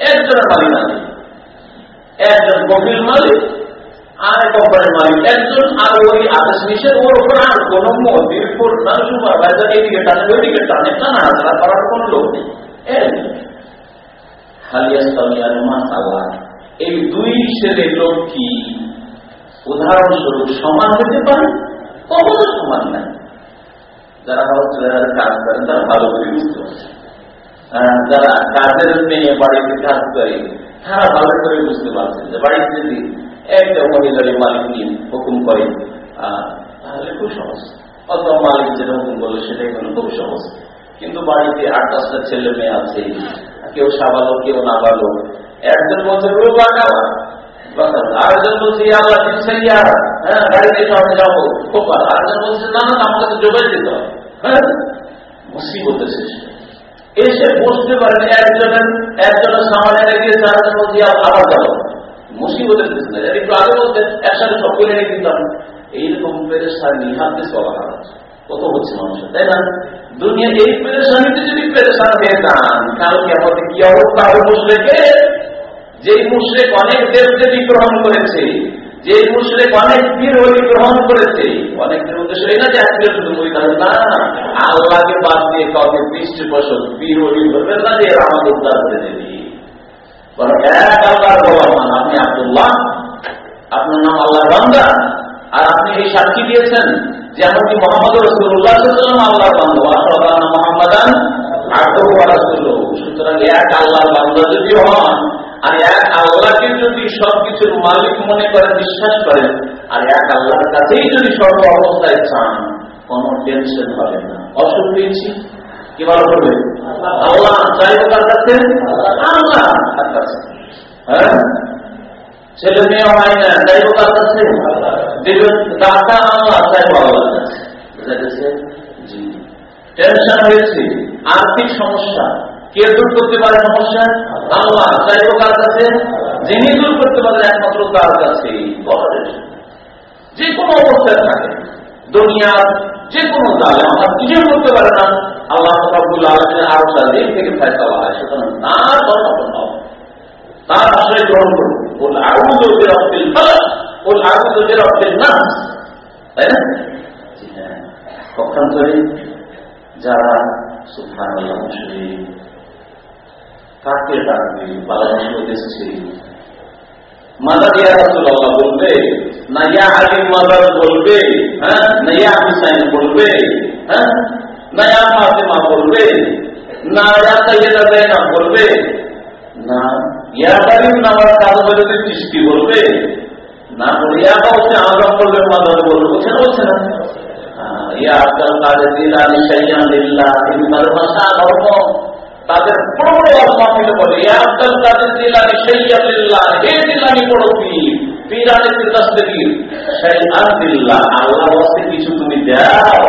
একজনের মালিকানা একজন গভীর মালিক আর কোম্পানির মালিক। একজন আর ওই আদেশ নিষেধ ওর উপর আর কোন মন্দির না সুপারভাইজার এদিকে টানে, ওইদিকে টানে। না না করার কোন লোক নেই। এই দুই শ্রেণির লোক কি? উদাহরণস্বরূপ সমান হতে পারে? কখনো সমান নাই। যারা হচ্ছে কাজ করেন, তারা ভালো করে বুঝতে পারছে যারা কাজের বাড়িতে কাজ করে, তারা ভালো করে বুঝতে পারছেন যে বাড়িতে যদি একটা মহিলার মালিক হুকুম করে তাহলে খুব সহজ। অত মালিক যেটা হুকুম করল খুব সহজ। কিন্তু বাড়িতে আট, দশটা ছেলে মেয়ে আছে, কেউ সাবালো, কেউ না বালো একজন বলছে রোগ লাগাওয়া আরেকজন বলছে আল্লাহ হ্যাঁ গাড়িতে আমি যাব। খুব আরেকজন বলছে, না না আমার কাছে দিতে হবে। হ্যাঁ মুসিবত এসেছে এসে বসতে পারেন, একজনের একজনের সামানে রেখে চারজন বলছি আবার যাব। মুসিবতের পিছনে একটু আগে বলতে একসাথে সব করে রেখে দিতাম। এইরকম পেরেশানি, হাতে চলা কত হচ্ছে মানুষের, তাই না? দুনিয়া এই পেরেশানিতে যদি পেরেশান হয়ে যান কারণ কি আমাদের কি অবস্থা হবে মুসলেকে যেই মুসলেক অনেক দেশকে গ্রহণ করেছে যে মুসলেক অনেক পীর হলি গ্রহণ করেছে অনেকের উদ্দেশ্য এই না যে আজকে শুধু মরিদান না, আল্লাহকে বাদ দিয়ে কাউকে পৃষ্ঠপোষক পীর হলি ধরবেন না যে আমাদের উদ্ধার করে দেবে এক আল্লাহর গোলামান আপনি আব্দুল্লাহ, আপনার নাম আল্লাহ বান্দা, আর আপনি এই সাক্ষী দিয়েছেন যে এমনকি মোহাম্মদ রসুল্লাহ আল্লাহর বান্ধব মোহাম্মদান সুতরাং এক আল্লাহর বান্দা যদি হন আর এক আল্লাহকে যদি সবকিছুর মালিক মনে করে, বিশ্বাস করেন আর এক আল্লাহর কাছেই যদি সর্ব অবস্থায় চান, কোন টেনশন হবে না। অসুখ পেয়েছি কি ভালো করবে? আল্লাহ চাইব তার কাছে? আল্লাহ হ্যাঁ? ছেলে মেয়ে হয় না, চাইব তার কাছে? দাতা আল্লাহ চাইব কাছে। বুঝা গেছে? জি। টেনশন হয়েছে। আর্থিক সমস্যা। কে দূর করতে পারে সমস্যা? আল্লাহ চাইব কার কাছে যিনি দূর করতে পারেন একমাত্র তার কাছে যে কোনো অবস্থায় থাকে। দুনিয়ার যে কোনো দালে আমরা কিছুই করতে পারে না। আল্লাহ রাবুল আলমের আরও দিক থেকে ফেসলা হয়। সুতরাং তার সমর্থন তার আশ্রয় গ্রহণ করুন। ওল আগুদ রক্তের ফলক ওল আগুদ রক্তের না তাই না? পক্ষান্তরে যারা সুফান কাকে ডাকবে বাংলাদেশ এসেছে মাদার ইয়া রাসূলুল্লাহ বলবে, না ইয়া আলী মাদার বলবে হ্যাঁ? না ইয়া হুসাইন বলবে হ্যাঁ? না ইয়া ফাতেমা বলবে, না ইয়া সাইয়েদা জাইনাব বলবে, না ইয়া কারিম নামার কাজ বলে সৃষ্টি বলবে, না বলে ইয়া কাউকে আজম বলবে মাদার বলবে, বলছে না বলছে না। ইয়া আব্দুল কাদের জিলানী শাইয়ানিল্লাহ ইন্নাল মাসা ধর্ম তাদের বড় অসমাপিত বলে ইয়া কাদের জিলানী শাইয়ানিল্লাহ হে জিলানী বড় পীর পীরানে দস্তগীর শাইয়ানিল্লাহ আল্লাহ ওয়াসে কিছু তুমি দাও।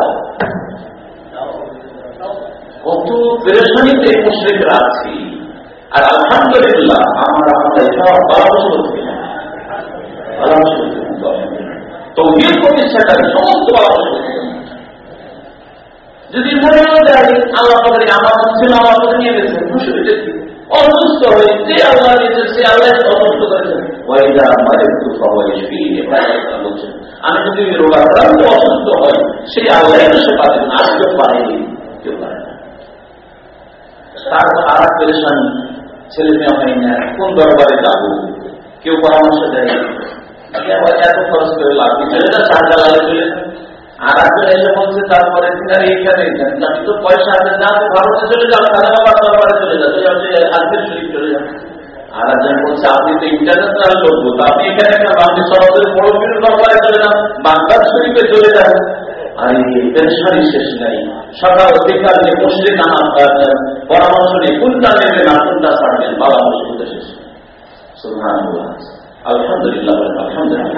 কত পেরেশানিতে মুশরিকরা আছি। আর আলহামদুলিল্লাহ, আমরা আমরা সব পরামর্শ করছি করছি তৌহিদ প্রতিষ্ঠাকারী, সমস্ত পরামর্শ যদি মনেও যায় আল্লাহ তাদের আমার ছিল, আমার কথা নিয়ে গেছে, খুশি হয়েছে অসুস্থ হয়ে যে আল্লাহ দিয়েছে, সে আল্লাহ অসুস্থ করেছে ওয়াইদা আমাদের তো সবাই বলছেন। আমি যদি রোগাক্রান্ত অসুস্থ হয়, সেই আল্লাহ সে পারেন আর কেউ পারেনি, কেউ পারে না। তারপর আর পেরেশানি, ছেলে মেয়ে হয় না, কোন দরবারে যাব? কেউ পরামর্শ দেয় এত খরচ করে লাভ ছেলেটা সাহায্য লাগে আর এসে বলছে, তারপরে তিনার এইখানে আমি তো পয়সা আছে না চলে যাও চলে যাও আজকের শরীর চলে যাও আর একজন বলছে, আপনি তো ইন্টারন্যাশনাল লোক তো আপনি এখানে একটা বাংলাদেশ সরাসরি বড় বীর চলে যান বাংলার শরীফে চলে যান। আর এই শেষ নাই। সকাল বিকাল যে মুসলিম পরামর্শ নেই কোনটা নেবেন আর কোনটা আলহামদুলিল্লাহ আলহামদুলিল্লাহ।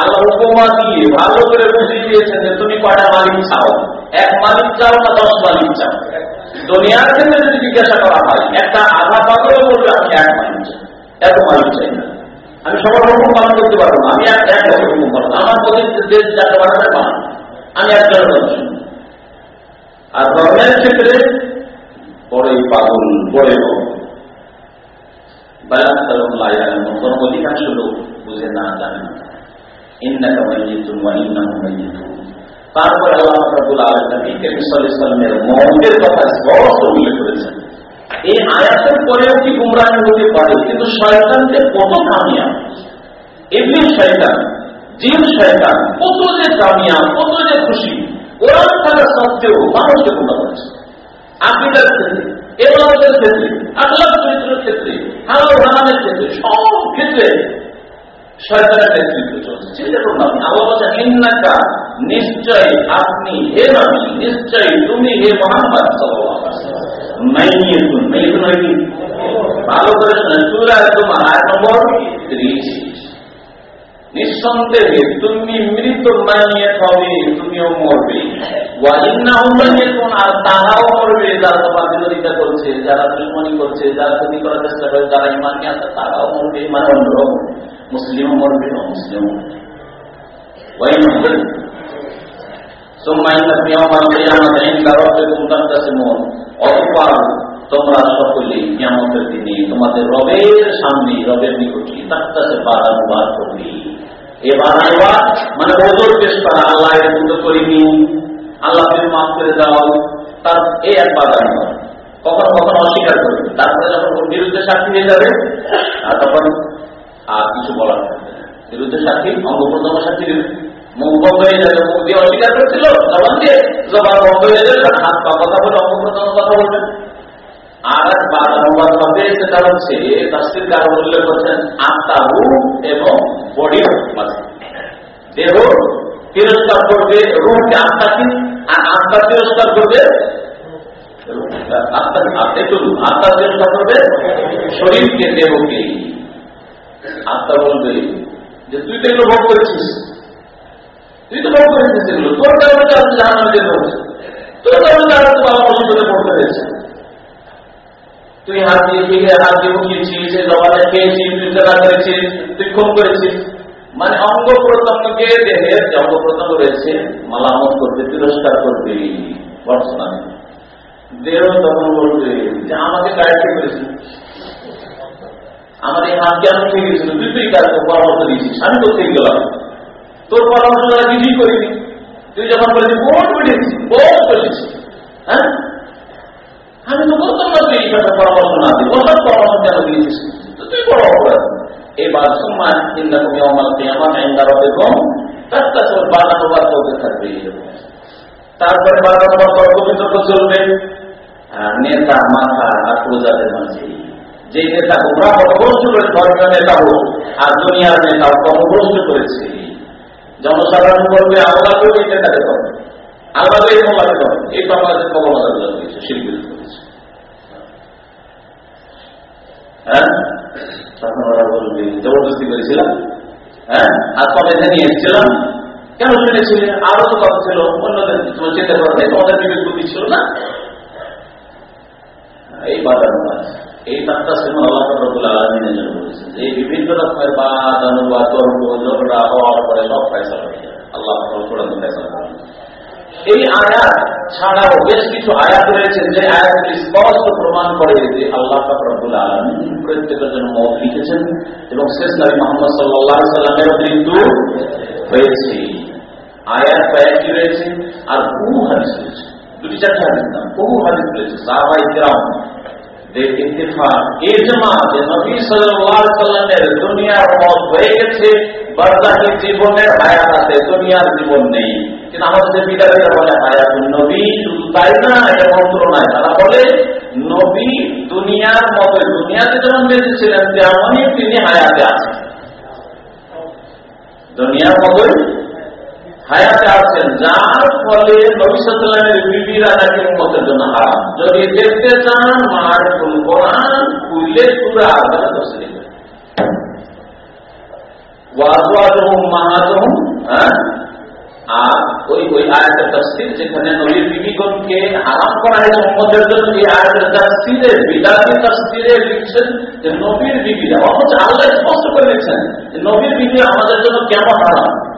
আল্লাহ উপমা দিয়ে ভালো করে বুঝিয়ে দিয়েছেন যে তুমি কটা মালিক চাও? এক মালিক চাও না দশ মালিক চাও? দুনিয়ার ক্ষেত্রে যদি জিজ্ঞাসা করা হয়, একটা আধা পাগলও বলবে আমি এক মালিক চাই এত মালিক চাই না। আমি সবার রকম পালন করতে পারব না। আমি এক এক রকম পালন আমার প্রতি দেশ পারব আমি একজন মানুষ। আর ধর্মের ক্ষেত্রে বড়ই পাগল বড়ে কোন অধিকাংশ লোক বুঝে না, জানে না। ইন্নাকা মাইয়িতুন ওয়া ইন্নাহুম মাইয়িতুন। কথা স্পষ্ট উল্লেখ করেছেন। এই আয়াতের পরেও কি গুমরাহি হতে পারে? কিন্তু শয়তানকে কত কামিয়াব এমনি শয়তান, জিন শয়তান, কত যে কামিয়াব কত যে খুশি, কোরআন থাকা সত্ত্বেও মানুষকে গুমরা করেছে। আকিদার ক্ষেত্রে এবারের ক্ষেত্রে আল্লাহ চরিত্রের ক্ষেত্রে হালাল হারামের ক্ষেত্রে, সব ক্ষেত্রে তুমি ত্রিশ। নিঃসন্দেহে তুমি মৃত মাইয়ে হবে তুমিও মরবে। আর তারাও মরবে। যারা তোমার বিরোধিতা করছে, যারা দুশ্মনী করছে, যারা ক্ষতি করার চেষ্টা করে, যারা ইমানকে আছে তারাও মরবে মানে অন্যরাও মুসলিমও মরবে অমুসলিমও তোমরা সকলে কিয়ামতের দিনে তোমাদের রবের সামনে রবের নিকটে তাক্তাসে বাদানুবাদ করবে এ বাদানুবাদ মানে ওজোর পেশ করা আল্লাহ এর মতো করিনি আল্লাহ তুমি মাফ করে দাও তার এই এক বাদানুবাদ কখনো কখনো অস্বীকার করবে তারপরে যখন বিরুদ্ধে সাক্ষী হয়ে যাবে আর তখন আর কিছু বলার বিরুদ্ধে সাক্ষী অঙ্গ প্রথম সাক্ষী মুখ হয়ে যাবে মুখ দিয়ে অস্বীকার করেছিল জবান দিয়ে জবান বন্ধ হয়ে যাবে হাত কথা বলে অঙ্গ প্রথম কথা বলবে। আর এক বাদ অনুবাদ হবে হচ্ছে তাস্তির কারণ উল্লেখ করছেন আত্মাহু এবং বডির মাঝে। দেহ তিরস্কার করবে রুহকে আত্মাকে আর আত্মা তিরস্কার করবে আত্মা তিরস্কার করবে, শরীরকে দেহকে। আত্মা বলবে যে তুই তো ভোগ করেছিস। তুই তো ভোগ করেছিস এগুলো। তোর কারণে জাহান্ন যেতে হচ্ছে তোর কারণে তো পড়তে তুই হাত দিয়ে ফিরে হাত দিয়ে উঠিয়েছিস জবানে খেয়েছিস, তুই করেছিস তুই করেছিস। মানে অঙ্গ প্রত্যঙ্গকে দেহের যে অঙ্গ প্রত্যঙ্গ রয়েছে, মালামত করবে তিরস্কার করবে বর্তমানে দেহ তখন বলবে যে, আমাকে গাইড করেছি আমার এই হাত কেন খেয়ে গেছিল তুই তুই কাজ পরামর্শ দিয়েছিস? আমি তো থেকে গেলাম। তোর পরামর্শ দ্বারা কিছুই করিনি। তুই যখন বলেছি বোধ পেটেছি বোধ করেছি হ্যাঁ? আমি তো বলতাম না তুই এইভাবে পরামর্শ না দিই ওসব পরামর্শ কেন দিয়েছিস? তো তুই বড় অপরাধ এবার সম্মান চিন্তা কমে আমার আমার আইনদার কম। তার কাছে বাধা প্রবাদ করতে থাকবে তারপরে বাধা প্রবাদ তর্ক বিতর্ক চলবে নেতা, মাথা, আর প্রজাদের মাঝে। যে নেতা গোমরা পথভ্রষ্ট করে ধর্মীয় নেতা হোক, আর দুনিয়ার নেতা পথভ্রষ্ট করেছে জনসাধারণ করবে আলাদা করে এই নেতাকে করবে আলাদা এই মোল্লাকে করবে এই বাংলাদেশ খবর করেছে শিল্পী করেছে। হ্যাঁ? জবরদস্তি করেছিলাম। হ্যাঁ? আর কবে নিয়ে এসেছিলাম? কেন তো ছিল। তোমাদের ছিল না? এই এই বার্তা সেমন আল্লাহ রবুল আলমিনের জন্য বলেছেন এই বিভিন্ন রকমের বাদ, অনুবাদ তর্ক ঝগড়া হওয়ার পরে সব ফয়সলা হয়ে যাবে আল্লাহ চূড়ান্ত ফয়সলা করেন এই আয়াত ছাড়াও বেশ কিছু আয়াত রয়েছে, যে আয়াতগুলি স্পষ্ট প্রমাণ করে যে আল্লাহ রব্বুল আলমী প্রত্যেকের জন্য মত লিখেছেন এবং শেষ নবী মোহাম্মদ সাল্লাহ সাল্লামের মৃত্যু হয়েছে। আয়াত কয়েকটি রয়েছে আর বহু হাদিস রয়েছে। দুটি চারটি হাদিস না, বহু হাদিস রয়েছে, সাহাবাই গ্রাম দুনিয়ার মত হয়ে গেছে আছে, দুনিয়ার জীবন নেই। কিন্তু বলে নবী না তারা বলে, নবী মতো দুনিয়াতে যেমন বেঁচেছিলেন তেমনই তিনি হায়াতে আছেন। দুনিয়ার মতোই হায়াতে আছেন, যার ফলে ভবিষ্যতের বিবিরা নাকি মতের জন্য হারাম। যদি দেখতে চান, মার কোরআন খুললে পুরো আলাদা হ্যাঁ? আর ওই ওই যেখানে বিবিগণকে যে করে আমাদের জন্য কেমন হারাম?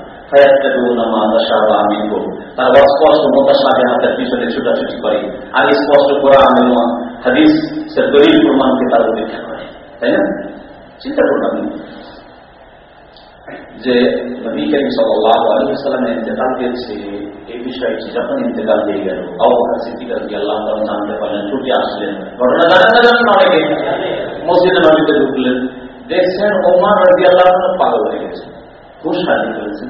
তারা অস্পষ্ট মোতাসাবে হাতের পিছনে ছুটাছুটি করে। আর স্পষ্ট করা আমি হাদিস দলিল প্রমাণকে তারা উপেক্ষা করে। তাই না? চিন্তা করলাম যে নবী করিম সাল্লামের ইন্তেকাল দিয়েছে, এই বিষয়টি যখন ইন্তেকাল দিয়ে গেল? অবকাশ সিদ্দিকার দিয়ে আল্লাহ জানতে পারলেন, ছুটি আসলেন। ঘটনা জানেন না জানেন অনেকে মসজিদে নবীতে ঢুকলেন। দেখছেন ওমান রাজি আল্লাহ পাগল হয়ে গেছে খুব শান্তি করেছেন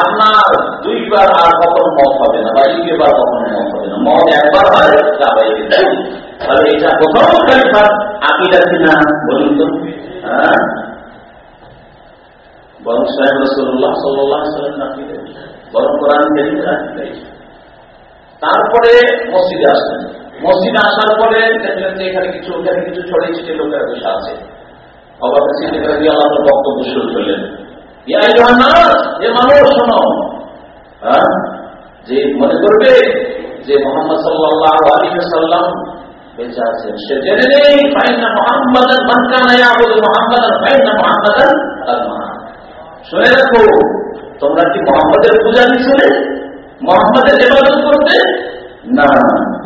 আপনার দুইবার আর কখন মত হবে না, বা দ্বিতীয়বার কখনো মত হবে না। মত একবার হয় তাহলে এটা প্রথম খালিফার আকিদা কিনা বলুন তো। হ্যাঁ? বরং সাহেব রসুল্লাহ সাল্লাহ বরং কোরআন তারপরে মসজিদে আসলেন। মসজিদে আসার পরে দেখলেন যে এখানে কিছু ওখানে কিছু ছড়িয়ে ছিটে লোকের বসে আছে। অবাক আল্লাহ বক্তব্য শুরু করলেন। মানুষ, শোনো। হ্যাঁ? যে মনে করবে যে মোহাম্মদ সাল্লাহ আলী সাল্লাম বেঁচে আছেন। সে জেনে নেই ফাইনা মোহাম্মদান মানকানা ইয়াবুদু মোহাম্মদান ফাইনা মোহাম্মদান শুনে রাখো, তোমরা কি মোহাম্মদের পূজা ছিলে মোহাম্মদের ইবাদত করতে না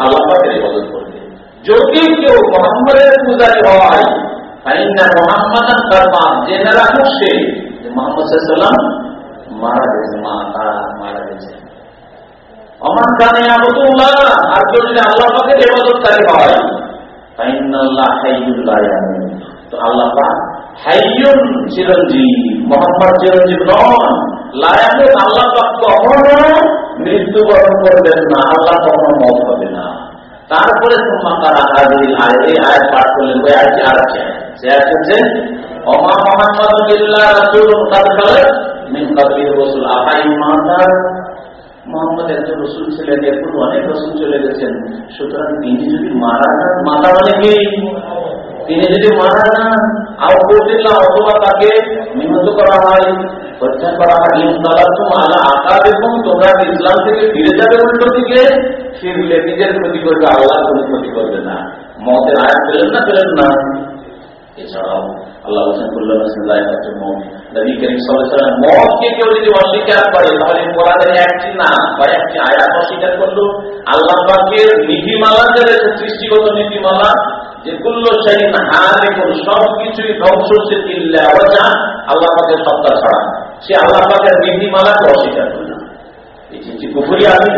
আল্লাহ পাকের ইবাদত করতে যদি কেউ মোহাম্মদের পূজারি হয় ফাইনা মোহাম্মদান কারমা জেনে রাখো সে মোহাম্মদ সাল্লাম মারা গেছে মা মারা গেছে অমান কানে আর যদি আল্লাহ মৃত্যুবরণ করবেন না আল্লাহ কখনো মত হবে না তারপরে তোমার তারা আয় আয়াত পাঠ করলেন আর আছে সে হচ্ছে অমা মোহাম্মদ মিন মোহাম্মদ একজন রসুল ছিলেন এরপর অনেক রসুল চলে গেছেন সুতরাং তিনি যদি মারা যান মানে কি তিনি যদি মারা যান আউকুল্লা অথবা তাকে নিহত করা হয় হত্যা করা হয় আলা আকা দেখুন তোমরা ইসলাম থেকে ফিরে যাবে উল্টো দিকে ফিরলে নিজের ক্ষতি করবে আল্লাহ কোনো ক্ষতি করবে না মতের আয়াত পেলেন না পেলেন না এছাড়াও আল্লাহ সাল্লাম মতকে কেউ যদি অস্বীকার করে, তাহলে কোরআনের একটি না বা একটি আয়াত অস্বীকার করল। আল্লাহ নীতিমালা যে রয়েছে, সৃষ্টিগত নীতিমালা, যে কুল্ল শাহীন হারে কোন সব কিছুই ধ্বংস সে কিল্লা আল্লাহ পাকের সত্তা ছাড়া। সে আল্লাহ নীতিমালাকে অস্বীকার করল। এই চিন্তি পুকুরি আছে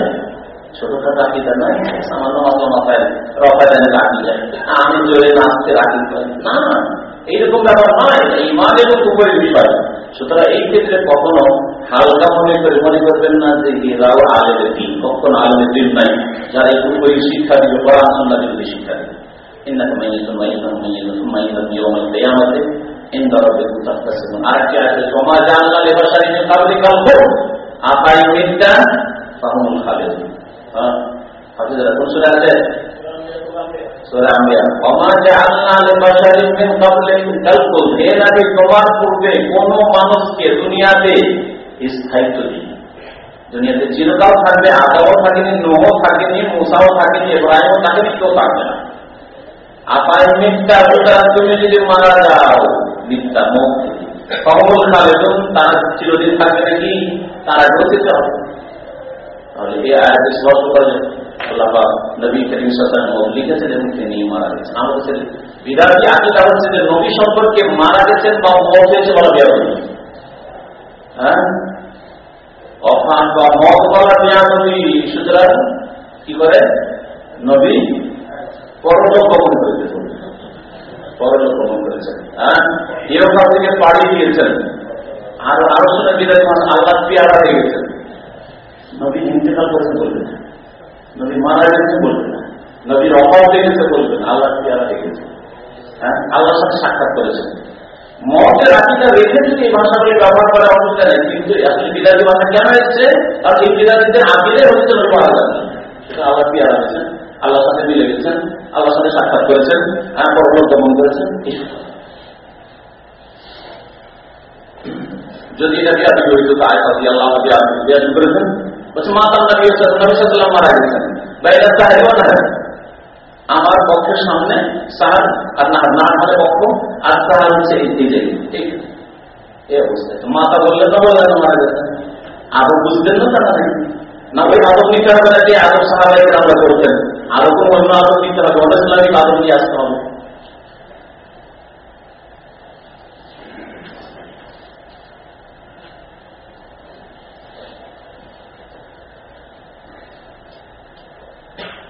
ছোটখাটো আকিদা নয়, সামান্য মাত্র মাথায় রফা জানে রাখি যায় আমি জোরে নাচতে রাখি না এইরকম ব্যাপার নয় ইমান এবং উপরের বিষয় সুতরাং এই ক্ষেত্রে কখনো হালকা মনে করে মনে করবেন না যে এরাও আলের দিন, কখনো আলের দিন নাই, যারা এই উপরে শিক্ষা দিবে সন্ধ্যা দিবে শিক্ষা দিবে। আপাই আছে? তোমার পূর্বে কোন মানুষকে দুনিয়াতে স্থায়িত্ব দিই দুনিয়াতে চিরকাল থাকবে আদাও থাকেনি নোহ থাকেনি, মুসাও থাকেনি এব্রাহিমও থাকেনি, কেউ থাকবে না। আপায় মিথ্যা সুতরাং তুমি যদি মারা যাও, মিথ্যা মুখ কমল খালেদুন, তারা চিরদিন থাকবে নাকি? তারা গতিতে হবে। তাহলে এই আয়াতে স্পষ্ট করে আল্লাহ নবী করিম সাল্লাম হ্যাঁ? অফান নবী পরলোক গমন করেছেন। হ্যাঁ? এরকম থেকে পাড়িয়ে দিয়েছেন। আর শুনে বিদায় আল্লাহ পেয়ারা হয়ে গেছেন। নবী ইন্তেকাল করেছেন বলবেন নবী মারা গেছে বলবেন না। নবীর অভাব দেখেছে বলবেন আল্লাহ পেয়ারা দেখেছে? হ্যাঁ? আল্লাহর সাথে সাক্ষাৎ করেছেন মতের আকিদা রেখে যদি এই ভাষাগুলি ব্যবহার করা অসুবিধা নেই, কিন্তু আসলে বিদাতি ভাষা কেন এসছে? আর এই বিদাতিদের আকিদে হচ্ছে নবী মারা যান। সেটা আল্লাহ পেয়ারা হয়েছেন আল্লাহর সাথে মিলে গেছেন, আল্লাহর সাথে সাক্ষাৎ করেছেন হ্যাঁ পরলোক দমন করেছেন যদি এটা বিয়াদি হইত তাই আল্লাহ বিয়াদি করেছেন বলছে মাতাল নবী সাল্লাম মারা গেছেন। বাইরে সাহেব না। আমার পক্ষের সামনে সাহার আর না না আমাদের পক্ষ আর সাহার হচ্ছে যে ঠিক? এই অবস্থায় তো মাতা বললেন না বললেন মারা গেছেন আরও বুঝতেন না তারা না ওই আদব নিতে হবে না যে আদব সাহাবাই আমরা করতেন। আরও কোনো অন্য আদব নিতে হবে। আসতে হবে।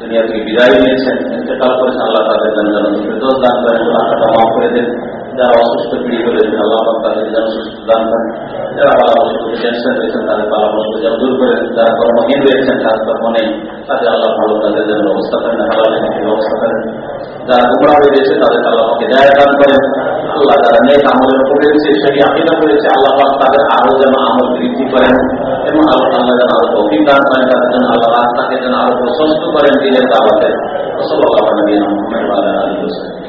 দুনিয়া থেকে বিদায় নিয়েছেন ইন্তেকাল করেছেন আল্লাহ তাদের দান করেন আল্লাহ মাফ করে দেন যারা অসুস্থ পীড়িত রয়েছেন আল্লাহ তাদের যেন সুস্থ দান করেন যারা পরামর্শ টেনশন রয়েছেন তাদের পরামর্শ যেন দূর করে যারা কর্মহীন রয়েছেন কাজ কর্ম নেই তাদের আল্লাহ ভালো তাদের যেন ব্যবস্থা করেন ভালো ব্যবস্থা করেন যারা গুমরা হয়ে গেছে তাদের আল্লাহ আমাকে দায় দান করেন আল্লাহ তারা নেক আমলের করেছে সেই আমিনা করেছে, আল্লাহ তাদের আরও যেন আমল বৃদ্ধি করেন এবং আল্লাহ আল্লাহ যেন আরও অভিজ্ঞান করেন, তাদের জন্য আল্লাহ রাস্তাকে যেন আরও প্রশস্ত করেন, দিনের দাওয়াতে। ওসব আল্লাহ নবী মোহাম্মদ আলী হোসেন